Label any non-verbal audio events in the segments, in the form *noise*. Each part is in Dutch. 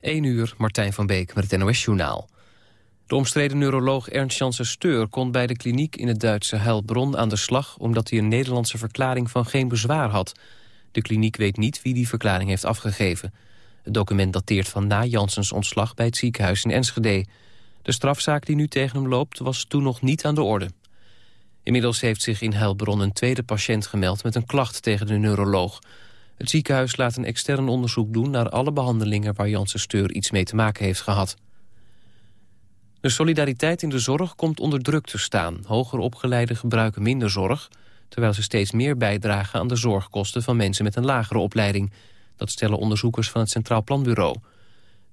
1 uur, Martijn van Beek met het NOS-journaal. De omstreden neuroloog Ernst Janssen Steur kon bij de kliniek in het Duitse Heilbronn aan de slag... omdat hij een Nederlandse verklaring van geen bezwaar had. De kliniek weet niet wie die verklaring heeft afgegeven. Het document dateert van na Janssens ontslag bij het ziekenhuis in Enschede. De strafzaak die nu tegen hem loopt was toen nog niet aan de orde. Inmiddels heeft zich in Heilbronn een tweede patiënt gemeld met een klacht tegen de neuroloog. Het ziekenhuis laat een extern onderzoek doen naar alle behandelingen waar Janssen Steur iets mee te maken heeft gehad. De solidariteit in de zorg komt onder druk te staan. Hoger opgeleiden gebruiken minder zorg... terwijl ze steeds meer bijdragen aan de zorgkosten van mensen met een lagere opleiding. Dat stellen onderzoekers van het Centraal Planbureau.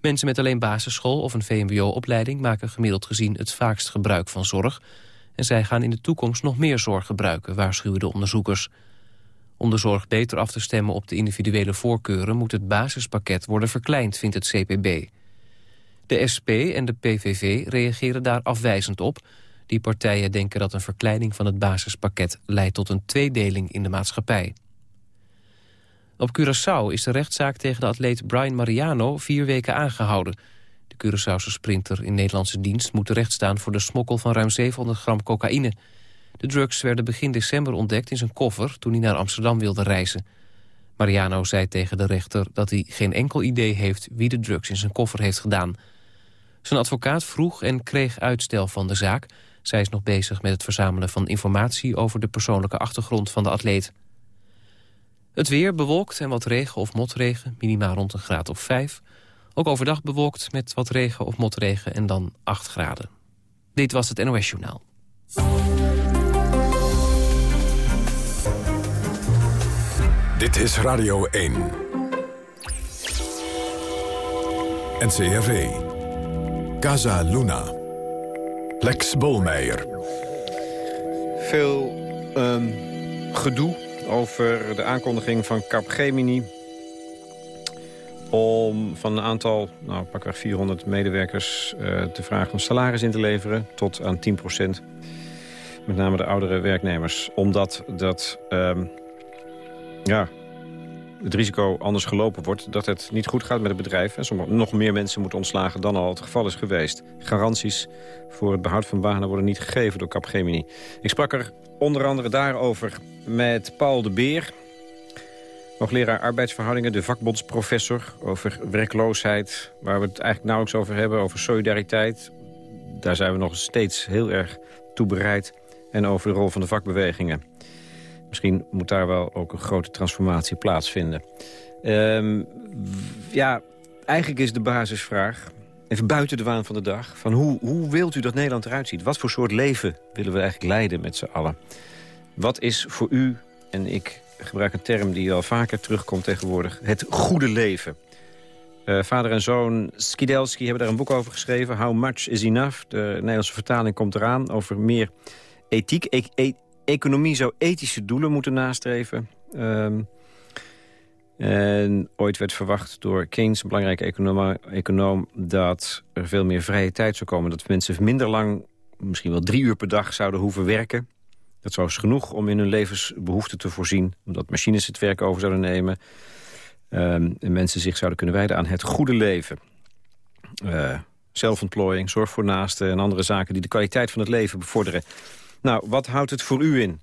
Mensen met alleen basisschool of een VMBO-opleiding... maken gemiddeld gezien het vaakst gebruik van zorg... en zij gaan in de toekomst nog meer zorg gebruiken, waarschuwen de onderzoekers. Om de zorg beter af te stemmen op de individuele voorkeuren... moet het basispakket worden verkleind, vindt het CPB. De SP en de PVV reageren daar afwijzend op. Die partijen denken dat een verkleining van het basispakket... leidt tot een tweedeling in de maatschappij. Op Curaçao is de rechtszaak tegen de atleet Brian Mariano... vier weken aangehouden. De Curaçaose sprinter in Nederlandse dienst moet terechtstaan... voor de smokkel van ruim 700 gram cocaïne. De drugs werden begin december ontdekt in zijn koffer... toen hij naar Amsterdam wilde reizen. Mariano zei tegen de rechter dat hij geen enkel idee heeft... wie de drugs in zijn koffer heeft gedaan... Zijn advocaat vroeg en kreeg uitstel van de zaak. Zij is nog bezig met het verzamelen van informatie... over de persoonlijke achtergrond van de atleet. Het weer bewolkt en wat regen of motregen, minimaal rond een graad of 5. Ook overdag bewolkt met wat regen of motregen en dan 8 graden. Dit was het NOS Journaal. Dit is Radio 1. NCRV. Casa Luna. Lex Bolmeijer. Veel um, gedoe over de aankondiging van Capgemini... om van een aantal, nou pakweg 400 medewerkers... Te vragen om salaris in te leveren tot aan 10% Met name de oudere werknemers. Omdat dat... Um, ja, het risico anders gelopen wordt... dat het niet goed gaat met het bedrijf... en sommige, nog meer mensen moeten ontslagen dan al het geval is geweest. Garanties voor het behoud van banen worden niet gegeven door Capgemini. Ik sprak er onder andere daarover met Paul de Beer... hoogleraar arbeidsverhoudingen, de vakbondsprofessor... over werkloosheid, waar we het eigenlijk nauwelijks over hebben... over solidariteit, daar zijn we nog steeds heel erg toe bereid... en over de rol van de vakbewegingen. Misschien moet daar wel ook een grote transformatie plaatsvinden. Um, ja, eigenlijk is de basisvraag, even buiten de waan van de dag... van hoe, hoe wilt u dat Nederland eruit ziet? Wat voor soort leven willen we eigenlijk leiden met z'n allen? Wat is voor u, en ik gebruik een term die al vaker terugkomt tegenwoordig... het goede leven? Uh, vader en zoon Skidelski hebben daar een boek over geschreven. How much is enough? De Nederlandse vertaling komt eraan over meer ethiek. E e economie zou ethische doelen moeten nastreven. Um, en ooit werd verwacht door Keynes, een belangrijke econoom, econoom... dat er veel meer vrije tijd zou komen. Dat mensen minder lang, misschien wel drie uur per dag, zouden hoeven werken. Dat zou genoeg om in hun levensbehoeften te voorzien. Omdat machines het werk over zouden nemen. Um, en mensen zich zouden kunnen wijden aan het goede leven. Uh, zelfontplooiing, zorg voor naasten en andere zaken... die de kwaliteit van het leven bevorderen. Nou, wat houdt het voor u in?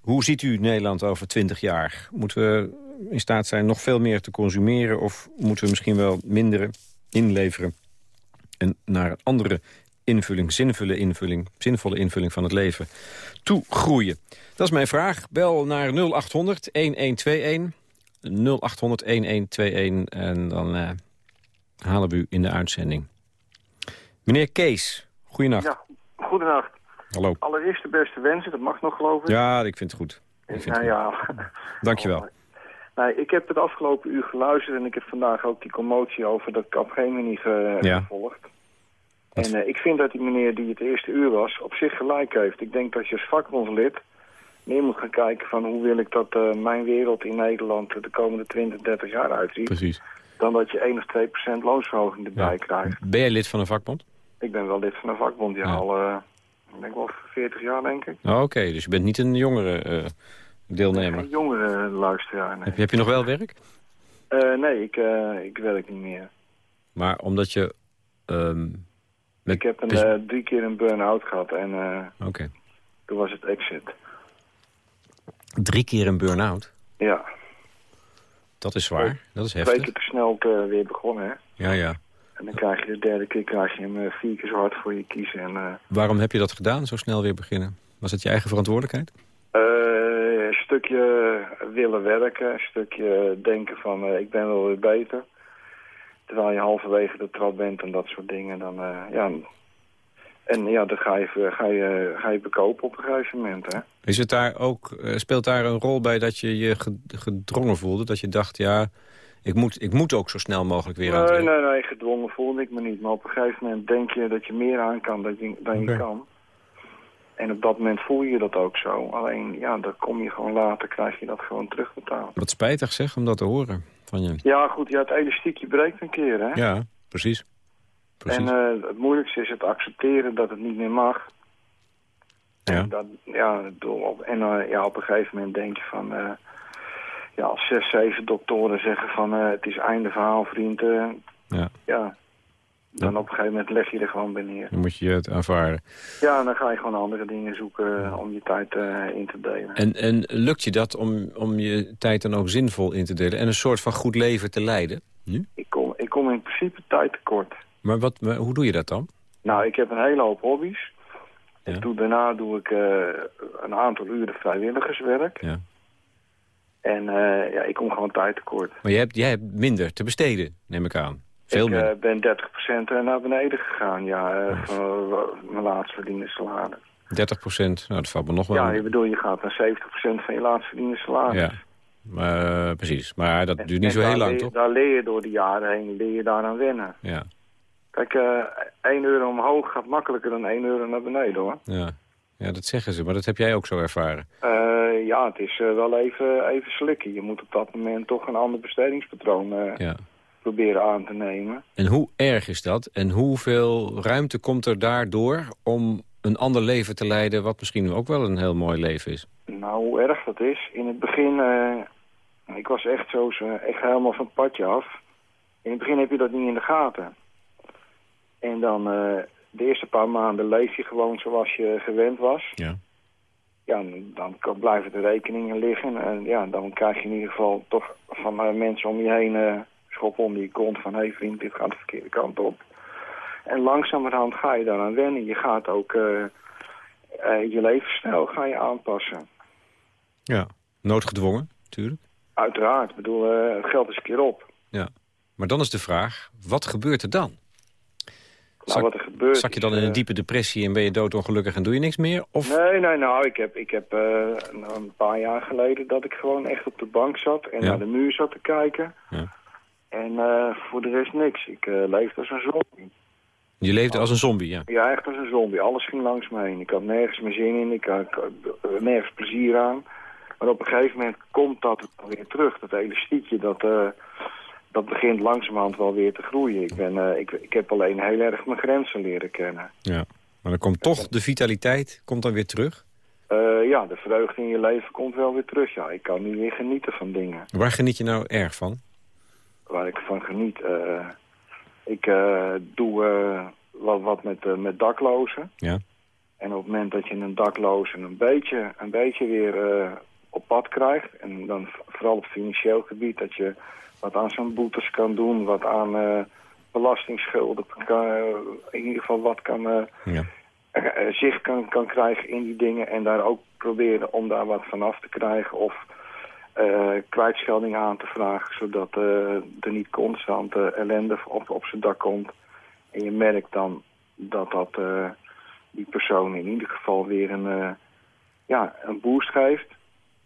Hoe ziet u Nederland over twintig jaar? Moeten we in staat zijn nog veel meer te consumeren... of moeten we misschien wel minder inleveren... en naar een andere invulling, zinvolle invulling, zinvolle invulling van het leven toe groeien? Dat is mijn vraag. Bel naar 0800 1121 0800 1121 en dan uh, halen we u in de uitzending. Meneer Kees, goedenacht. Ja, goedenacht. Hallo. Allereerst de beste wensen, dat mag nog geloof ik. Ja, ik vind het goed. Ik vind ja, het goed. Dankjewel. Nee, ik heb het afgelopen uur geluisterd en ik heb vandaag ook die commotie over dat Capgemini ge ja. gevolgd. En uh, ik vind dat die meneer die het eerste uur was op zich gelijk heeft. Ik denk dat je als vakbondslid meer moet gaan kijken van hoe wil ik dat uh, mijn wereld in Nederland de komende 20, 30 jaar uitziet. Precies. Dan dat je 1 of 2 procent loonsverhoging erbij ja. krijgt. Ben jij lid van een vakbond? Ik ben wel lid van een vakbond, ja, ja. al uh, ik denk wel 40 jaar denk ik. Oh, Oké, okay. dus je bent niet een jongere deelnemer? Een jongere luisteraar, nee. heb, heb, je nog wel werk? Uh, nee, ik, uh, ik werk niet meer. Maar omdat je... Ehm, ik heb een, drie keer een burn-out gehad en toen was het exit. Drie keer een burn-out? Ja. Dat is zwaar, dat is heftig. Twee keer te snel weer begonnen, hè? Ja, ja. En dan krijg je de derde keer krijg je hem vier keer zo hard voor je kiezen. En, Waarom heb je dat gedaan, zo snel weer beginnen? Was het je eigen verantwoordelijkheid? een stukje willen werken, een stukje denken van ik ben wel weer beter. Terwijl je halverwege de trap bent en dat soort dingen. Dan, ja, en ja, dan ga je, ga, je, ga je bekopen op een gegeven moment. Hè? Is het daar ook, speelt daar een rol bij dat je je gedrongen voelde? Dat je dacht, ja, ik moet, ik moet ook zo snel mogelijk weer aan Nee, nee, nee, gedwongen voelde ik me niet. Maar op een gegeven moment denk je dat je meer aan kan dan je, dan je kan. En op dat moment voel je dat ook zo. Alleen, ja, dan kom je gewoon later, krijg je dat gewoon terugbetaald. Wat spijtig zeg, om dat te horen van je. Ja, goed, ja, het elastiekje breekt een keer, hè? Ja, precies. precies. En uh, het moeilijkste is het accepteren dat het niet meer mag. Ja. En, dat, ja, en uh, ja, op een gegeven moment denk je van... Uh, ja, als zes, zeven doktoren zeggen van het is einde verhaal, vriend. ja. ja, dan op een gegeven moment leg je er gewoon bij neer. Dan moet je het aanvaarden. Ja, dan ga je gewoon andere dingen zoeken om je tijd uh, in te delen. En, en lukt je dat om, om je tijd dan ook zinvol in te delen... en een soort van goed leven te leiden? Nu? Ik, kom, ik kom in principe tijd tekort. Maar, wat, maar hoe doe je dat dan? Nou, ik heb een hele hoop hobby's. Ja. Doe, daarna doe ik een aantal uren vrijwilligerswerk. Ja. En uh, ja, ik kom gewoon tijd tekort. Maar jij hebt, jij hebt minder te besteden, neem ik aan. Veel ik uh, ben 30% naar beneden gegaan, ja, uh, van mijn laatst verdiende salaris. 30 procent, nou dat valt me nog wel. Ja, je bedoel, je gaat naar 70% van je laatst verdiende salaris. Ja, uh, precies. Maar dat en, duurt niet zo heel lang, leer, toch? Daar leer je door de jaren heen, leer je daaraan wennen. Ja. Kijk, 1 euro omhoog gaat makkelijker dan 1 euro naar beneden, hoor. Ja. Ja, dat zeggen ze, maar dat heb jij ook zo ervaren. ja, het is wel even, even slikken. Je moet op dat moment toch een ander bestedingspatroon... ja proberen aan te nemen. En hoe erg is dat? En hoeveel ruimte komt er daardoor om een ander leven te leiden... wat misschien ook wel een heel mooi leven is? Nou, hoe erg dat is? In het begin, ik was echt zo, echt helemaal van het padje af. In het begin heb je dat niet in de gaten. En dan de eerste paar maanden leef je gewoon zoals je gewend was. Ja. Ja, dan blijven de rekeningen liggen. En ja, dan krijg je in ieder geval toch van uh, mensen om je heen schop om die kont van... hé hey vriend, dit gaat de verkeerde kant op. En langzamerhand ga je daaraan wennen. Je gaat ook uh, uh, je levensstijl ga je aanpassen. Ja, noodgedwongen, natuurlijk. Uiteraard. Ik bedoel, uh, het geld is een keer op. Ja, maar dan is de vraag, wat gebeurt er dan? Nou, wat er gebeurt zak je dan in een diepe depressie en ben je doodongelukkig en doe je niks meer? Of... Nee, nee, nou, ik heb, ik heb een paar jaar geleden dat ik gewoon echt op de bank zat en Ja. naar de muur zat te kijken. Ja. En uh, voor de rest niks. Ik uh, leefde als een zombie. Je leefde als een zombie, ja. Ja, echt als een zombie. Alles ging langs me heen. Ik had nergens meer zin in. Ik had nergens plezier aan. Maar op een gegeven moment komt dat weer terug. Dat elastiekje, dat, dat begint langzamerhand wel weer te groeien. Ik, ben, ik, ik heb alleen heel erg mijn grenzen leren kennen. Ja, maar dan komt toch de vitaliteit komt dan weer terug? ja, de vreugde in je leven komt wel weer terug. Ja, ik kan nu weer genieten van dingen. Waar geniet je nou erg van? waar ik van geniet. Uh, ik doe wat, wat met, met daklozen. Ja. En op het moment dat je een dakloze een beetje, een beetje weer op pad krijgt... en dan vooral op financieel gebied dat je wat aan zo'n boetes kan doen... wat aan belastingsschulden, kan, in ieder geval wat kan... Ja. zicht kan, kan krijgen in die dingen en daar ook proberen om daar wat van af te krijgen... of uh, kwijtschelding aan te vragen... zodat uh, er niet constant uh, ellende op, op zijn dak komt. En je merkt dan dat dat die persoon in ieder geval weer een, ja, een boost geeft.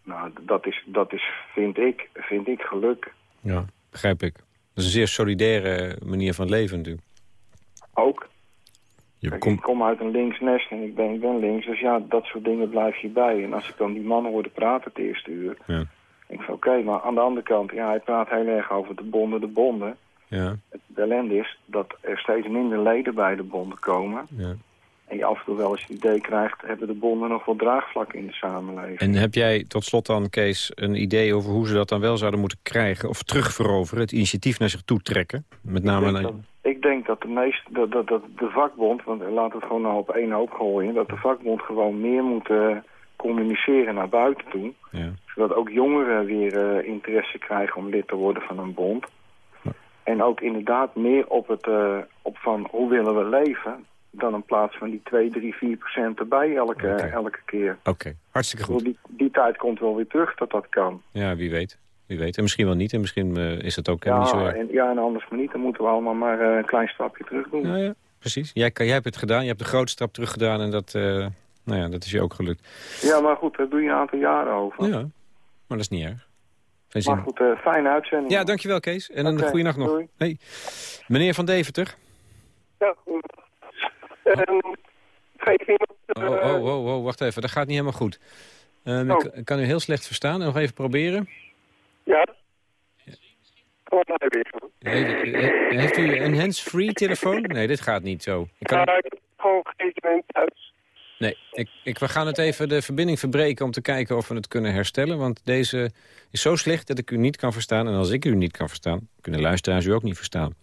Nou, dat is, dat is vind, ik, vind ik geluk. Ja, begrijp ik. Dat is een zeer solidaire manier van leven natuurlijk. Ook. Je Kijk, komt... Ik kom uit een links nest en ik ben, ik ben links. Dus ja, dat soort dingen blijf je bij. En als ik dan die mannen hoorde praten het eerste uur... Ja. Ik van oké, maar aan de andere kant, ja, hij praat heel erg over de bonden, de bonden. Ja. Het ellende is dat er steeds minder leden bij de bonden komen. Ja. En je af en toe wel eens het idee krijgt, hebben de bonden nog wel draagvlak in de samenleving. En heb jij tot slot dan, Kees, een idee over hoe ze dat dan wel zouden moeten krijgen... of terugveroveren, het initiatief naar zich toe trekken? Met name ik, denk dat, ik denk dat de meeste, dat, dat, dat de vakbond, want laten we het gewoon nou op één hoop gooien... dat de vakbond gewoon meer moet communiceren naar buiten toe. Ja. Zodat ook jongeren weer uh, interesse krijgen om lid te worden van een bond. En ook inderdaad meer op het uh, op van hoe willen we leven dan in plaats van die 2, 3, 4 procent erbij elke, elke keer. Oké, hartstikke goed. Die, die tijd komt wel weer terug dat dat kan. Ja, wie weet. Wie weet. En misschien wel niet. En misschien uh, is het ook ja, niet zo erg. En, ja, en anders maar niet. Dan moeten we allemaal maar uh, een klein stapje terug doen. Ja, ja. Precies. Jij, jij hebt het gedaan. Je hebt de grote stap terug gedaan. En dat, uh, nou ja, dat is je ook gelukt. Ja, maar goed. Daar doe je een aantal jaren over. Ja, maar dat is niet erg. maar goed, fijne uitzending. Ja, dankjewel Kees. En een goede nacht nog. Hey. Meneer Van Deventer. Ja, goed. Um, oh, oh, oh, oh, wacht even. Dat gaat niet helemaal goed. Um, oh. Ik kan u heel slecht verstaan. Nog even proberen. Ja. Kom maar weer. Heeft u een hands-free telefoon? Nee, dit gaat niet zo. Ik kan... Ja, ik heb gewoon geen thuis. Nee, ik, ik, we gaan het even de verbinding verbreken om te kijken of we het kunnen herstellen. Want deze is zo slecht dat ik u niet kan verstaan. En als ik u niet kan verstaan, kunnen luisteraars u ook niet verstaan.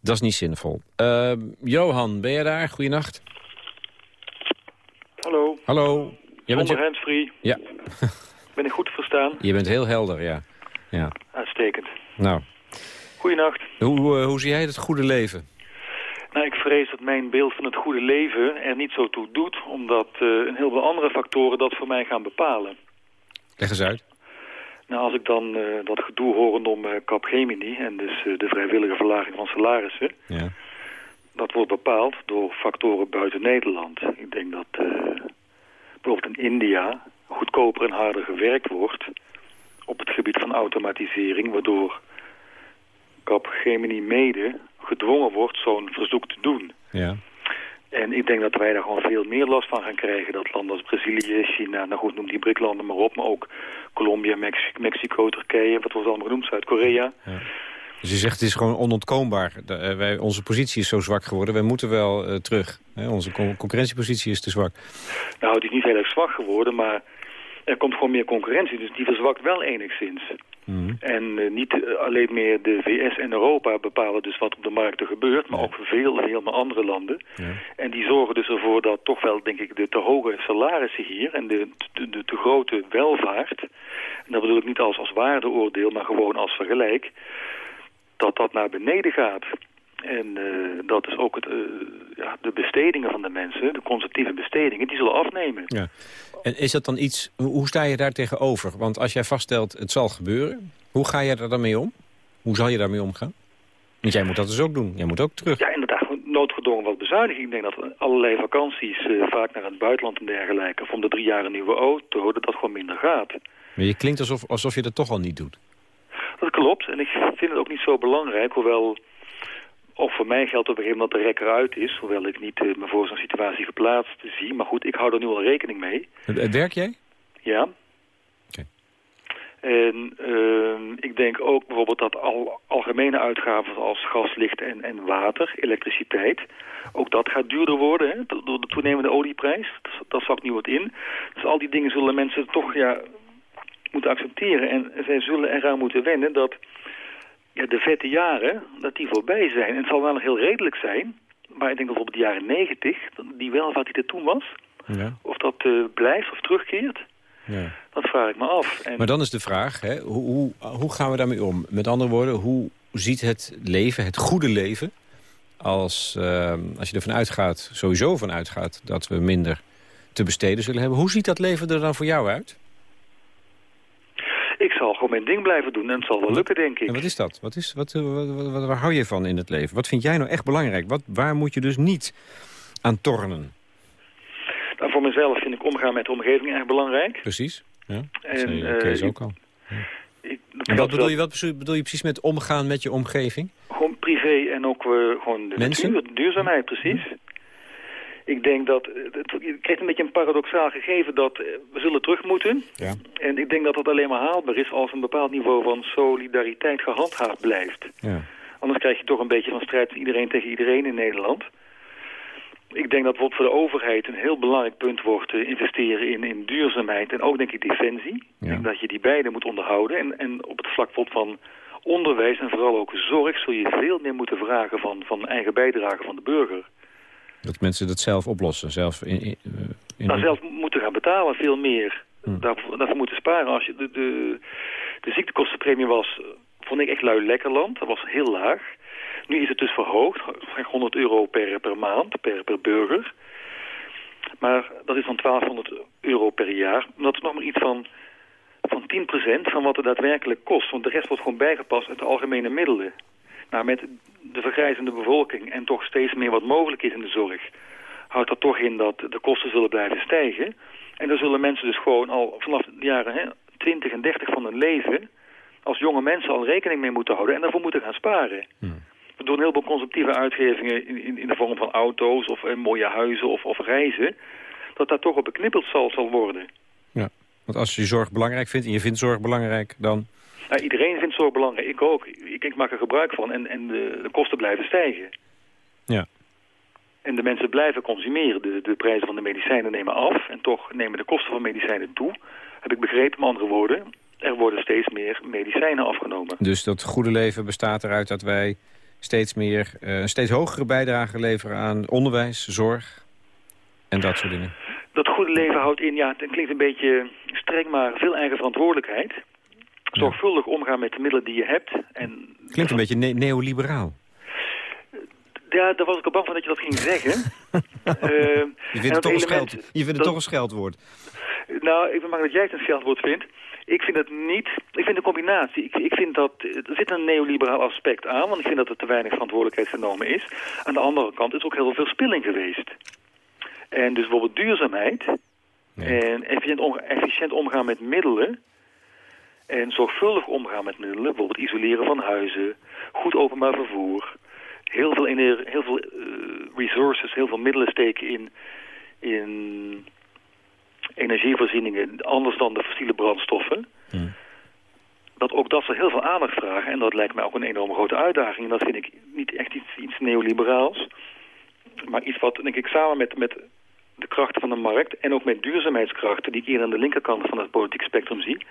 Dat is niet zinvol. Uh, Johan, ben je daar? Goedenacht. Hallo. Hallo. Je bent handsfree. Ja. *laughs* ben ik goed te verstaan? Je bent heel helder, ja. ja. Uitstekend. Nou. Goedenacht. Hoe, uh, hoe zie jij het goede leven? Nou, ik vrees dat mijn beeld van het goede leven er niet zo toe doet... omdat uh, een heleboel andere factoren dat voor mij gaan bepalen. Leg eens uit. Nou, als ik dan uh, dat gedoe hoor rondom uh, Capgemini... en dus uh, de vrijwillige verlaging van salarissen... Ja. dat wordt bepaald door factoren buiten Nederland. Ik denk dat bijvoorbeeld in India goedkoper en harder gewerkt wordt... op het gebied van automatisering... waardoor Capgemini mede gedwongen wordt zo'n verzoek te doen. Ja. En ik denk dat wij daar gewoon veel meer last van gaan krijgen. Dat landen als Brazilië, China, nou goed, noem die BRIC-landen maar op. Maar ook Colombia, Mexico, Turkije, wat wordt allemaal genoemd, Zuid-Korea. Ja. Dus je zegt het is gewoon onontkoombaar. De, uh, wij, onze positie is zo zwak geworden. Wij moeten wel uh, terug. Hè? Onze concurrentiepositie is te zwak. Nou, het is niet heel erg zwak geworden, maar er komt gewoon meer concurrentie. Dus die verzwakt wel enigszins. Mhm. En uh, niet uh, alleen meer de VS en Europa bepalen dus wat op de markten gebeurt, maar ook veel, meer andere landen. Ja. En die zorgen dus ervoor dat toch wel, denk ik, de te hoge salarissen hier en de, de, de te grote welvaart, en dat bedoel ik niet als, als waardeoordeel, maar gewoon als vergelijk, dat dat naar beneden gaat. En uh, dat is ook het, uh, ja, de bestedingen van de mensen, de conservatieve bestedingen, die zullen afnemen. Ja. En is dat dan iets, hoe sta je daar tegenover? Want als jij vaststelt het zal gebeuren, hoe ga je er dan mee om? Hoe zal je daarmee omgaan? Want jij moet dat dus ook doen. Jij moet ook terug. Ja, inderdaad. Noodgedwongen wat bezuiniging. Ik denk dat allerlei vakanties, uh, vaak naar het buitenland en dergelijke... of om de drie jaar een nieuwe auto, dat dat gewoon minder gaat. Maar je klinkt alsof, alsof je dat toch al niet doet. Dat klopt. En ik vind het ook niet zo belangrijk, hoewel ook voor mij geldt op een gegeven moment dat de rekker uit is. Hoewel ik niet uh, me voor zo'n situatie geplaatst zie. Maar goed, ik hou er nu al rekening mee. Werk jij? Ja. Oké. Okay. En uh, ik denk ook bijvoorbeeld dat al, algemene uitgaven als gas, licht en, en water, elektriciteit... ook dat gaat duurder worden hè, door de toenemende olieprijs. Dat, dat zakt nu wat in. Dus al die dingen zullen mensen toch ja, moeten accepteren. En zij zullen eraan moeten wennen dat ja, de vette jaren, dat die voorbij zijn. En het zal wel nog heel redelijk zijn, maar ik denk op de jaren negentig, die welvaart die er toen was, ja. of dat uh, blijft of terugkeert, ja. dat vraag ik me af. En... Maar dan is de vraag, hè, hoe, hoe, hoe gaan we daarmee om? Met andere woorden, hoe ziet het leven, het goede leven, als, uh, als je ervan uitgaat, sowieso van uitgaat, dat we minder te besteden zullen hebben. Hoe ziet dat leven er dan voor jou uit? Ik zal gewoon mijn ding blijven doen en het zal wel lukken, denk ik. En wat is dat? Wat is, wat, wat, wat, waar hou je van in het leven? Wat vind jij nou echt belangrijk? Wat, waar moet je dus niet aan tornen? Nou, voor mezelf vind ik omgaan met de omgeving erg belangrijk. Precies, ja. Dat en, zei Kees uh, ook al. Ik, en wat bedoel je, wat bedoel je precies met omgaan met je omgeving? Gewoon privé en ook uh, gewoon de Mensen? natuur, duurzaamheid, precies. Ik denk dat, het, je krijgt een beetje een paradoxaal gegeven dat we zullen terug moeten. Ja. En ik denk dat dat alleen maar haalbaar is als een bepaald niveau van solidariteit gehandhaafd blijft. Ja. Anders krijg je toch een beetje van strijd iedereen tegen iedereen in Nederland. ik denk dat bijvoorbeeld voor de overheid een heel belangrijk punt wordt uh, investeren in, in duurzaamheid en ook denk ik defensie. Ik denk dat je die beide moet onderhouden. En, en op het vlak van onderwijs en vooral ook zorg zul je veel meer moeten vragen van, van eigen bijdrage van de burger. Dat mensen dat zelf oplossen, zelf in, in, in... Nou, zelf moeten gaan betalen, veel meer. Hm. Daarvoor, daarvoor, moeten sparen. Als je de, de, de ziektekostenpremie was, vond ik echt lui lekkerland. Dat was heel laag. Nu is het dus verhoogd, 100 euro per, per maand, per, per burger. Maar dat is dan 1200 euro per jaar. Dat is nog maar iets van, van 10% van wat het daadwerkelijk kost. Want de rest wordt gewoon bijgepast uit de algemene middelen. Nou, met de vergrijzende bevolking en toch steeds meer wat mogelijk is in de zorg... houdt dat toch in dat de kosten zullen blijven stijgen. En daar zullen mensen dus gewoon al vanaf de jaren hè, 20 en 30 van hun leven... als jonge mensen al rekening mee moeten houden en daarvoor moeten gaan sparen. Hmm. We doen heel veel consumptieve uitgevingen in, in, in de vorm van auto's of eh, mooie huizen of, of reizen. Dat dat toch op beknippeld zal, zal worden. Ja, want als je zorg belangrijk vindt en je vindt zorg belangrijk, dan... Nou, iedereen vindt zorg belangrijk, ik ook. Ik, ik maak er gebruik van en, en de, de kosten blijven stijgen. Ja. En de mensen blijven consumeren. De, de prijzen van de medicijnen nemen af en toch nemen de kosten van medicijnen toe. Heb ik begrepen, met andere woorden. Er worden steeds meer medicijnen afgenomen. Dus dat goede leven bestaat eruit dat wij steeds meer, uh, een steeds hogere bijdrage leveren aan onderwijs, zorg en dat soort dingen? Dat goede leven houdt in, ja, het klinkt een beetje streng, maar veel eigen verantwoordelijkheid. Zorgvuldig omgaan met de middelen die je hebt. En klinkt een beetje neoliberaal. Ja, daar was ik al bang van dat je dat ging zeggen. *laughs* uh, je vindt het, toch, een scheld, je vindt het toch een scheldwoord. Nou, ik ben bang dat jij het een scheldwoord vindt. Ik vind het niet. Ik vind een combinatie. Ik, ik vind dat er zit een neoliberaal aspect aan, want ik vind dat er te weinig verantwoordelijkheid genomen is. Aan de andere kant is ook heel veel spilling geweest. En dus bijvoorbeeld duurzaamheid en efficiënt, efficiënt omgaan met middelen en zorgvuldig omgaan met middelen, bijvoorbeeld isoleren van huizen, goed openbaar vervoer, heel veel, heel veel uh, resources, heel veel middelen steken in, in energievoorzieningen anders dan de fossiele brandstoffen. Hmm. Dat ook dat ze heel veel aandacht vragen. En dat lijkt mij ook een enorme grote uitdaging. En dat vind ik niet echt iets, iets neoliberaals. Maar iets wat, denk ik, samen met, met de krachten van de markt... en ook met duurzaamheidskrachten... die ik hier aan de linkerkant van het politiek spectrum zie...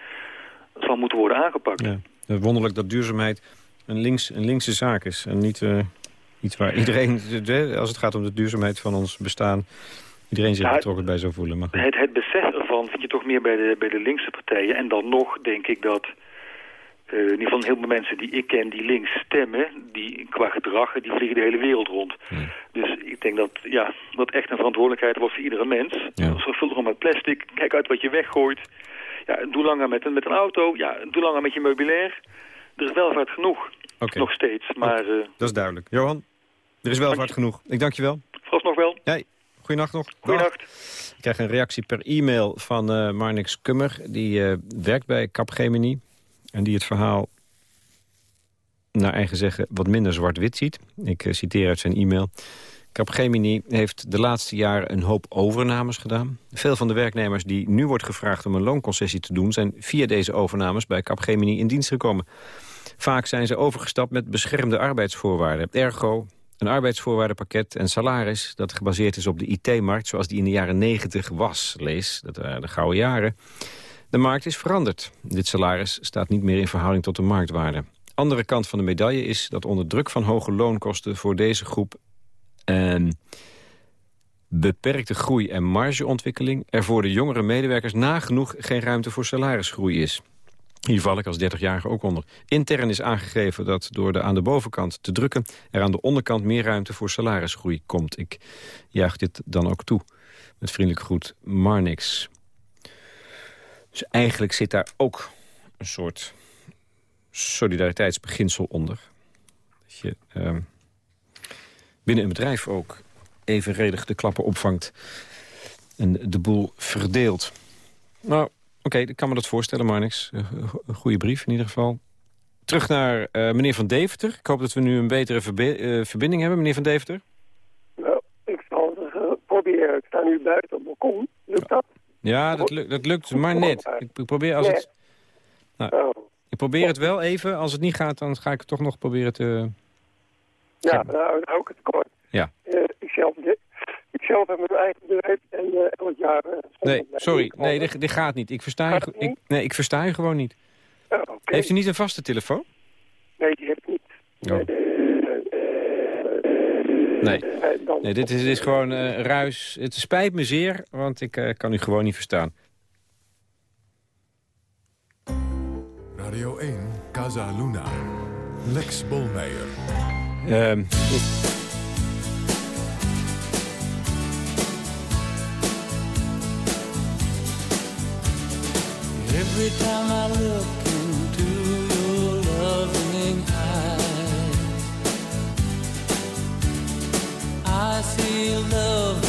zal moeten worden aangepakt. Ja. Wonderlijk dat duurzaamheid een, links, een linkse zaak is. En niet uh, iets waar iedereen, *laughs* als het gaat om de duurzaamheid van ons bestaan iedereen zich betrokken bij zou voelen. Maar het, het besef ervan vind je toch meer bij de, bij de linkse partijen. En dan nog denk ik dat... Uh, in ieder geval heel veel mensen die ik ken die links stemmen, die qua gedrag, die vliegen de hele wereld rond. Dus ik denk dat ja, dat echt een verantwoordelijkheid wordt voor iedere mens. Ja. Zorgvuldig met plastic, kijk uit wat je weggooit. Ja, doe langer met een, met een auto, ja, doe langer met je meubilair. Er is welvaart genoeg, nog steeds. Maar, uh, dat is duidelijk. Johan, er is welvaart genoeg. Ik dank je wel. Vooralsnog wel. Jij. Goedenacht nog. Goedenacht. Ik krijg een reactie per e-mail van uh, Marnix Kummer. Die uh, werkt bij Capgemini. En die het verhaal, naar eigen zeggen, wat minder zwart-wit ziet. Ik citeer uit zijn e-mail. Capgemini heeft de laatste jaren een hoop overnames gedaan. Veel van de werknemers die nu wordt gevraagd om een loonconcessie te doen... zijn via deze overnames bij Capgemini in dienst gekomen. Vaak zijn ze overgestapt met beschermde arbeidsvoorwaarden. Ergo een arbeidsvoorwaardenpakket en salaris dat gebaseerd is op de IT-markt... zoals die in de jaren 90 was. Lees, dat waren de gouden jaren. De markt is veranderd. Dit salaris staat niet meer in verhouding tot de marktwaarde. Andere kant van de medaille is dat onder druk van hoge loonkosten... voor deze groep en beperkte groei en margeontwikkeling... er voor de jongere medewerkers nagenoeg geen ruimte voor salarisgroei is. Hier val ik als 30-jarige ook onder. Intern is aangegeven dat door de aan de bovenkant te drukken... er aan de onderkant meer ruimte voor salarisgroei komt. Ik juich dit dan ook toe. Met vriendelijk groet, Marnix. Dus eigenlijk zit daar ook een soort solidariteitsbeginsel onder. Dat je uh, binnen een bedrijf ook evenredig de klappen opvangt... en de boel verdeelt. Nou, Oké, ik kan me dat voorstellen, maar niks. Eh, een goede brief in ieder geval. Terug naar uh, meneer Van Deventer. Ik hoop dat we nu een betere uh, verbinding hebben, meneer Van Deventer. Nou, ik zal het proberen. Ik sta nu buiten op het balkon. Lukt dat? Ja, dat, lukt, dat lukt maar net. Ik probeer als het... Nou, oh. Ik probeer het wel even. Als het niet gaat, dan ga ik het toch nog proberen te... Ja, nou, ook het kort. Ja. ik zelf zelf heb mijn eigen bedrijf en uh, elk jaar... Uh, nee, sorry. Nee, dit, dit, gaat niet. Ik versta, je, ik, nee, ik versta je gewoon niet. Oh, Heeft u niet een vaste telefoon? Nee, die heb ik niet. Oh. Nee, nee dit, is, dit is gewoon uh, ruis. Het spijt me zeer, want ik kan u gewoon niet verstaan. Radio 1, Casa Luna. Lex Bolmeijer. Um, Every time I look into your loving eyes I see love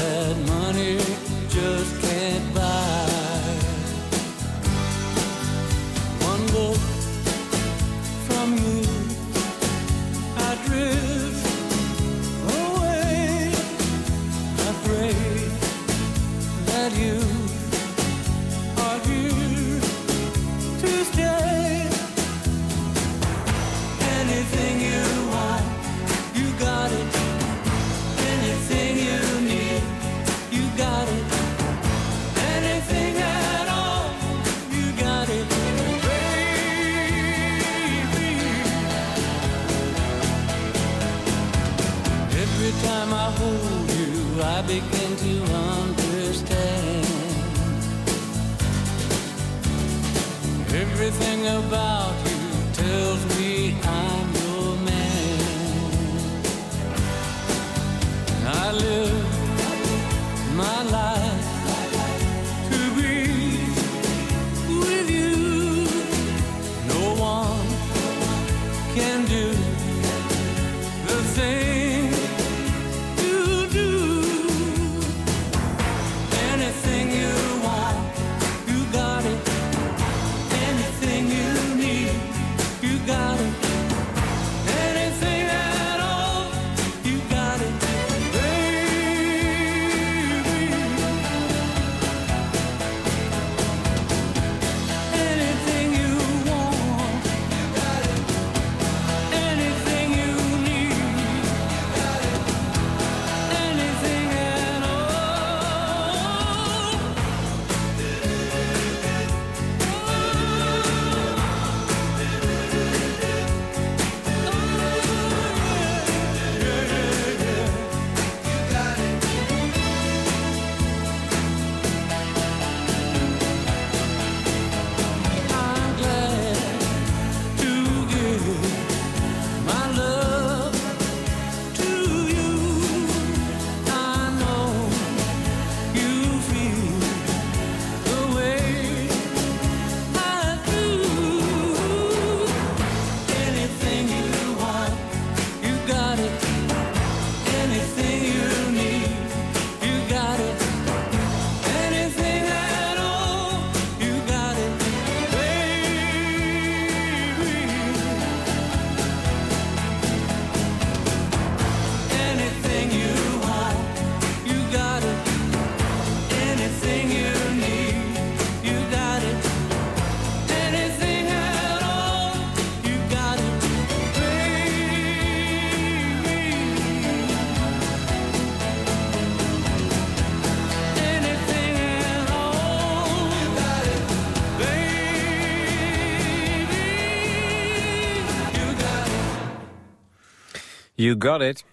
You got it.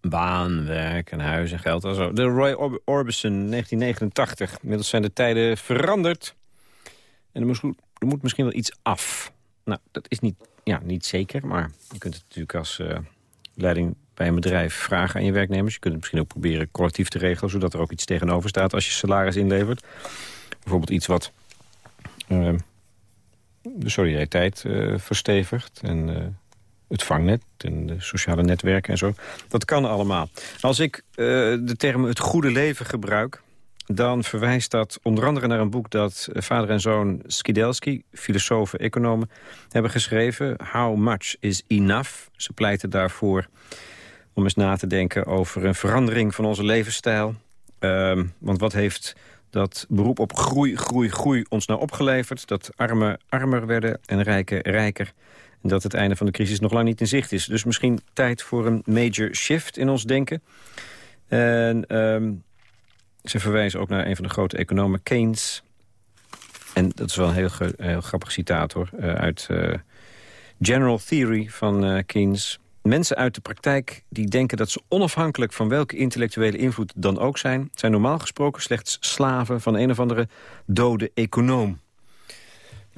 Baan, werk en huis en geld zo. De Roy Orb- Orbison, 1989. Inmiddels zijn de tijden veranderd. En er moet, er moet misschien wel iets af. Nou, dat is niet, ja, niet zeker, maar je kunt het natuurlijk als eh, leiding bij een bedrijf vragen aan je werknemers. Je kunt het misschien ook proberen collectief te regelen... zodat er ook iets tegenover staat als je salaris inlevert. Bijvoorbeeld iets wat eh, de solidariteit eh, verstevigt... en het vangnet en de sociale netwerken en zo. Dat kan allemaal. Als ik eh, de term het goede leven gebruik... dan verwijst dat onder andere naar een boek dat eh, vader en zoon Skidelski... filosofen, economen, hebben geschreven. How much is enough? Ze pleiten daarvoor om eens na te denken over een verandering van onze levensstijl. Ehm, want wat heeft dat beroep op groei, groei, groei ons nou opgeleverd? Dat armen armer werden en rijken rijker. En dat het einde van de crisis nog lang niet in zicht is. Dus misschien tijd voor een major shift in ons denken. En ehm, Ze verwijzen ook naar een van de grote economen, Keynes. En dat is wel een heel, grappig citaat hoor, uit General Theory van Keynes. Mensen uit de praktijk die denken dat ze onafhankelijk van welke intellectuele invloed dan ook zijn... zijn normaal gesproken slechts slaven van een of andere dode econoom.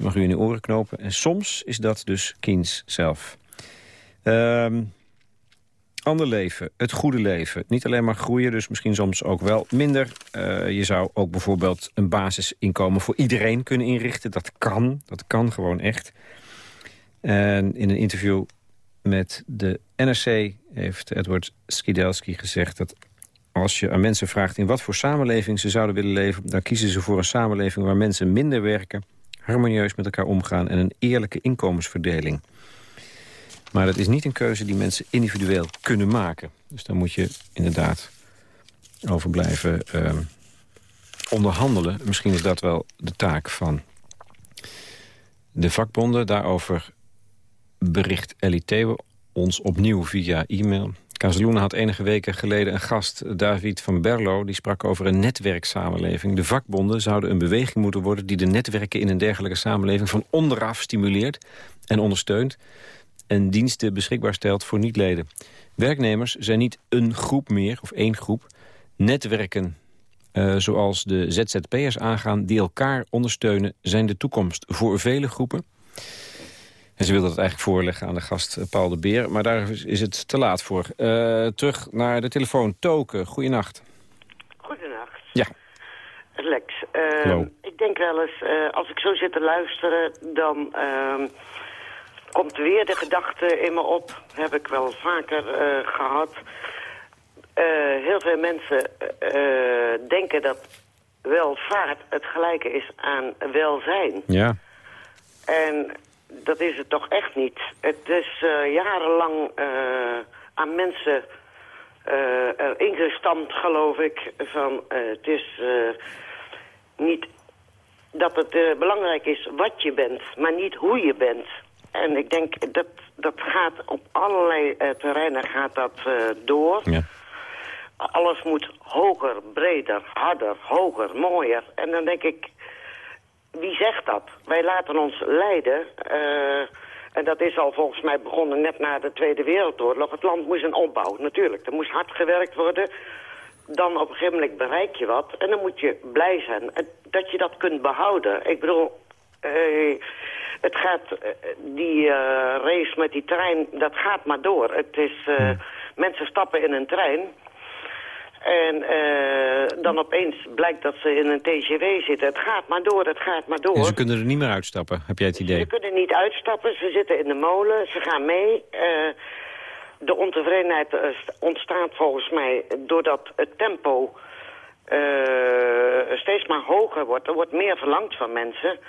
Die mag u in uw oren knopen. En soms is dat dus Keynes zelf. Um, ander leven, het goede leven. Niet alleen maar groeien, dus misschien soms ook wel minder. Uh, je zou ook bijvoorbeeld een basisinkomen voor iedereen kunnen inrichten. Dat kan, dat kan gewoon echt. En in een interview met de NRC heeft Edward Skidelski gezegd... dat als je aan mensen vraagt in wat voor samenleving ze zouden willen leven... dan kiezen ze voor een samenleving waar mensen minder werken... harmonieus met elkaar omgaan en een eerlijke inkomensverdeling. Maar dat is niet een keuze die mensen individueel kunnen maken. Dus daar moet je inderdaad over blijven uh, onderhandelen. Misschien is dat wel de taak van de vakbonden. Daarover bericht Ellie Thewe ons opnieuw via e-mail. Kazeloen had enige weken geleden een gast, David van Berlo... die sprak over een netwerksamenleving. De vakbonden zouden een beweging moeten worden... die de netwerken in een dergelijke samenleving van onderaf stimuleert en ondersteunt... en diensten beschikbaar stelt voor niet-leden. Werknemers zijn niet een groep meer, of één groep. Netwerken, uh, zoals de ZZP'ers aangaan, die elkaar ondersteunen... zijn de toekomst voor vele groepen... En ze wilde het eigenlijk voorleggen aan de gast eh, Paul de Beer. Maar daar is het te laat voor. Uh, terug naar de telefoon. Token, goeienacht. Goedenacht. Ja. Lex, uh, ik denk wel eens, uh, als ik zo zit te luisteren... dan uh, komt weer de gedachte in me op. Heb ik wel vaker gehad. heel veel mensen denken dat welvaart het gelijke is aan welzijn. Ja. En dat is het toch echt niet. Het is uh, jarenlang uh, aan mensen uh, ingestampt, geloof ik. Van, het is niet dat het belangrijk is wat je bent, maar niet hoe je bent. En ik denk dat dat gaat op allerlei terreinen gaat dat door. Ja. Alles moet hoger, breder, harder, hoger, mooier. En dan denk ik, wie zegt dat? Wij laten ons leiden. Uh, en dat is al volgens mij begonnen net na de Tweede Wereldoorlog. Het land moest een opbouw, natuurlijk. Er moest hard gewerkt worden. Dan op een gegeven moment bereik je wat. En dan moet je blij zijn dat je dat kunt behouden. Ik bedoel, uh, het gaat, uh, die race met die trein, dat gaat maar door. Het is, mensen stappen in een trein... En uh, dan opeens blijkt dat ze in een TGW zitten. Het gaat maar door, het gaat maar door. En ze kunnen er niet meer uitstappen, heb jij het idee? Ze kunnen niet uitstappen, ze zitten in de molen, ze gaan mee. Uh, de ontevredenheid eh, ontstaat volgens mij doordat het tempo uh, steeds maar hoger wordt. Er wordt meer verlangd van mensen.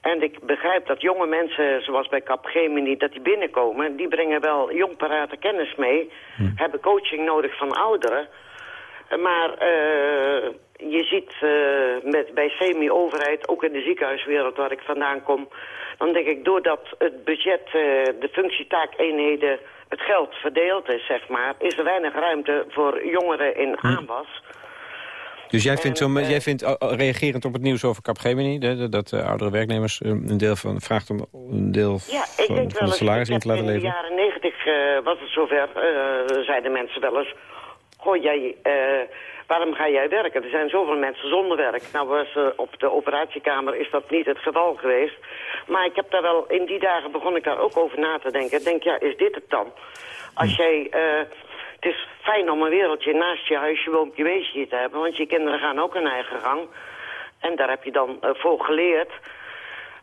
En ik begrijp dat jonge mensen, zoals bij Capgemini, dat die binnenkomen... die brengen wel jongparate kennis mee, hm. hebben coaching nodig van ouderen... Maar uh, je ziet uh, met, bij semi-overheid, ook in de ziekenhuiswereld waar ik vandaan kom... dan denk ik, doordat het budget, uh, de functietaakeenheden, het geld verdeeld is, zeg maar... is er weinig ruimte voor jongeren in hm. aanwas. Dus jij vindt, zo, jij vindt reagerend op het nieuws over Capgemini... Dat de oudere werknemers een deel van, vraagt om een deel ja, ik van, denk van het salaris in te laten leveren? In de jaren negentig was het zover, zeiden mensen wel eens jij, uh, waarom ga jij werken? Er zijn zoveel mensen zonder werk. Nou, was, uh, op de operatiekamer is dat niet het geval geweest. Maar ik heb daar wel, in die dagen begon ik daar ook over na te denken. Ik denk, ja, is dit het dan? Als jij... Uh, het is fijn om een wereldje naast je huisje, woompje, weesje te hebben. Want je kinderen gaan ook hun eigen gang. En daar heb je dan voor geleerd.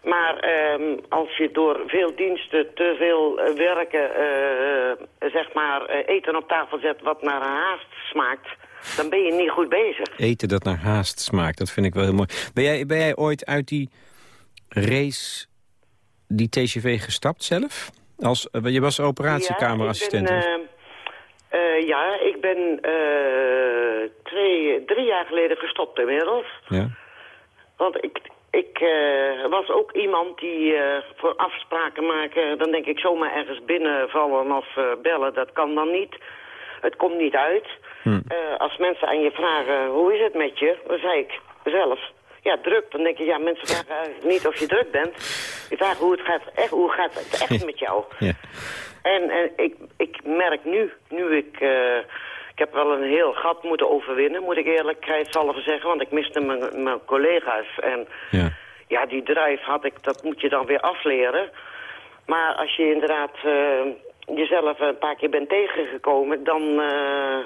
Maar um, als je door veel diensten te veel uh, werken, uh, zeg maar, uh, eten op tafel zet wat naar haast smaakt, dan ben je niet goed bezig. Eten dat naar haast smaakt, dat vind ik wel heel mooi. Ben jij, ben jij ooit uit die race, die TGV gestapt zelf? Als, je was operatiekameraassistent. Ja, ik ben, ja, ik ben twee, drie jaar geleden gestopt inmiddels. Ja. Want ik, ik uh, was ook iemand die uh, voor afspraken maken... dan denk ik zomaar ergens binnenvallen of uh, bellen. Dat kan dan niet. Het komt niet uit. Hm. als mensen aan je vragen, hoe is het met je? Dan zei ik zelf, ja, druk. Dan denk je, ja, mensen vragen niet of je druk bent. Je vraagt hoe het gaat, echt, hoe gaat het echt met jou? Ja. En, en ik, ik merk nu, nu ik... Ik heb wel een heel gat moeten overwinnen, moet ik eerlijkheidshalve zeggen. Want ik miste mijn, mijn collega's. En ja. ja, die drive had ik, dat moet je dan weer afleren. Maar als je inderdaad uh, jezelf een paar keer bent tegengekomen... dan uh,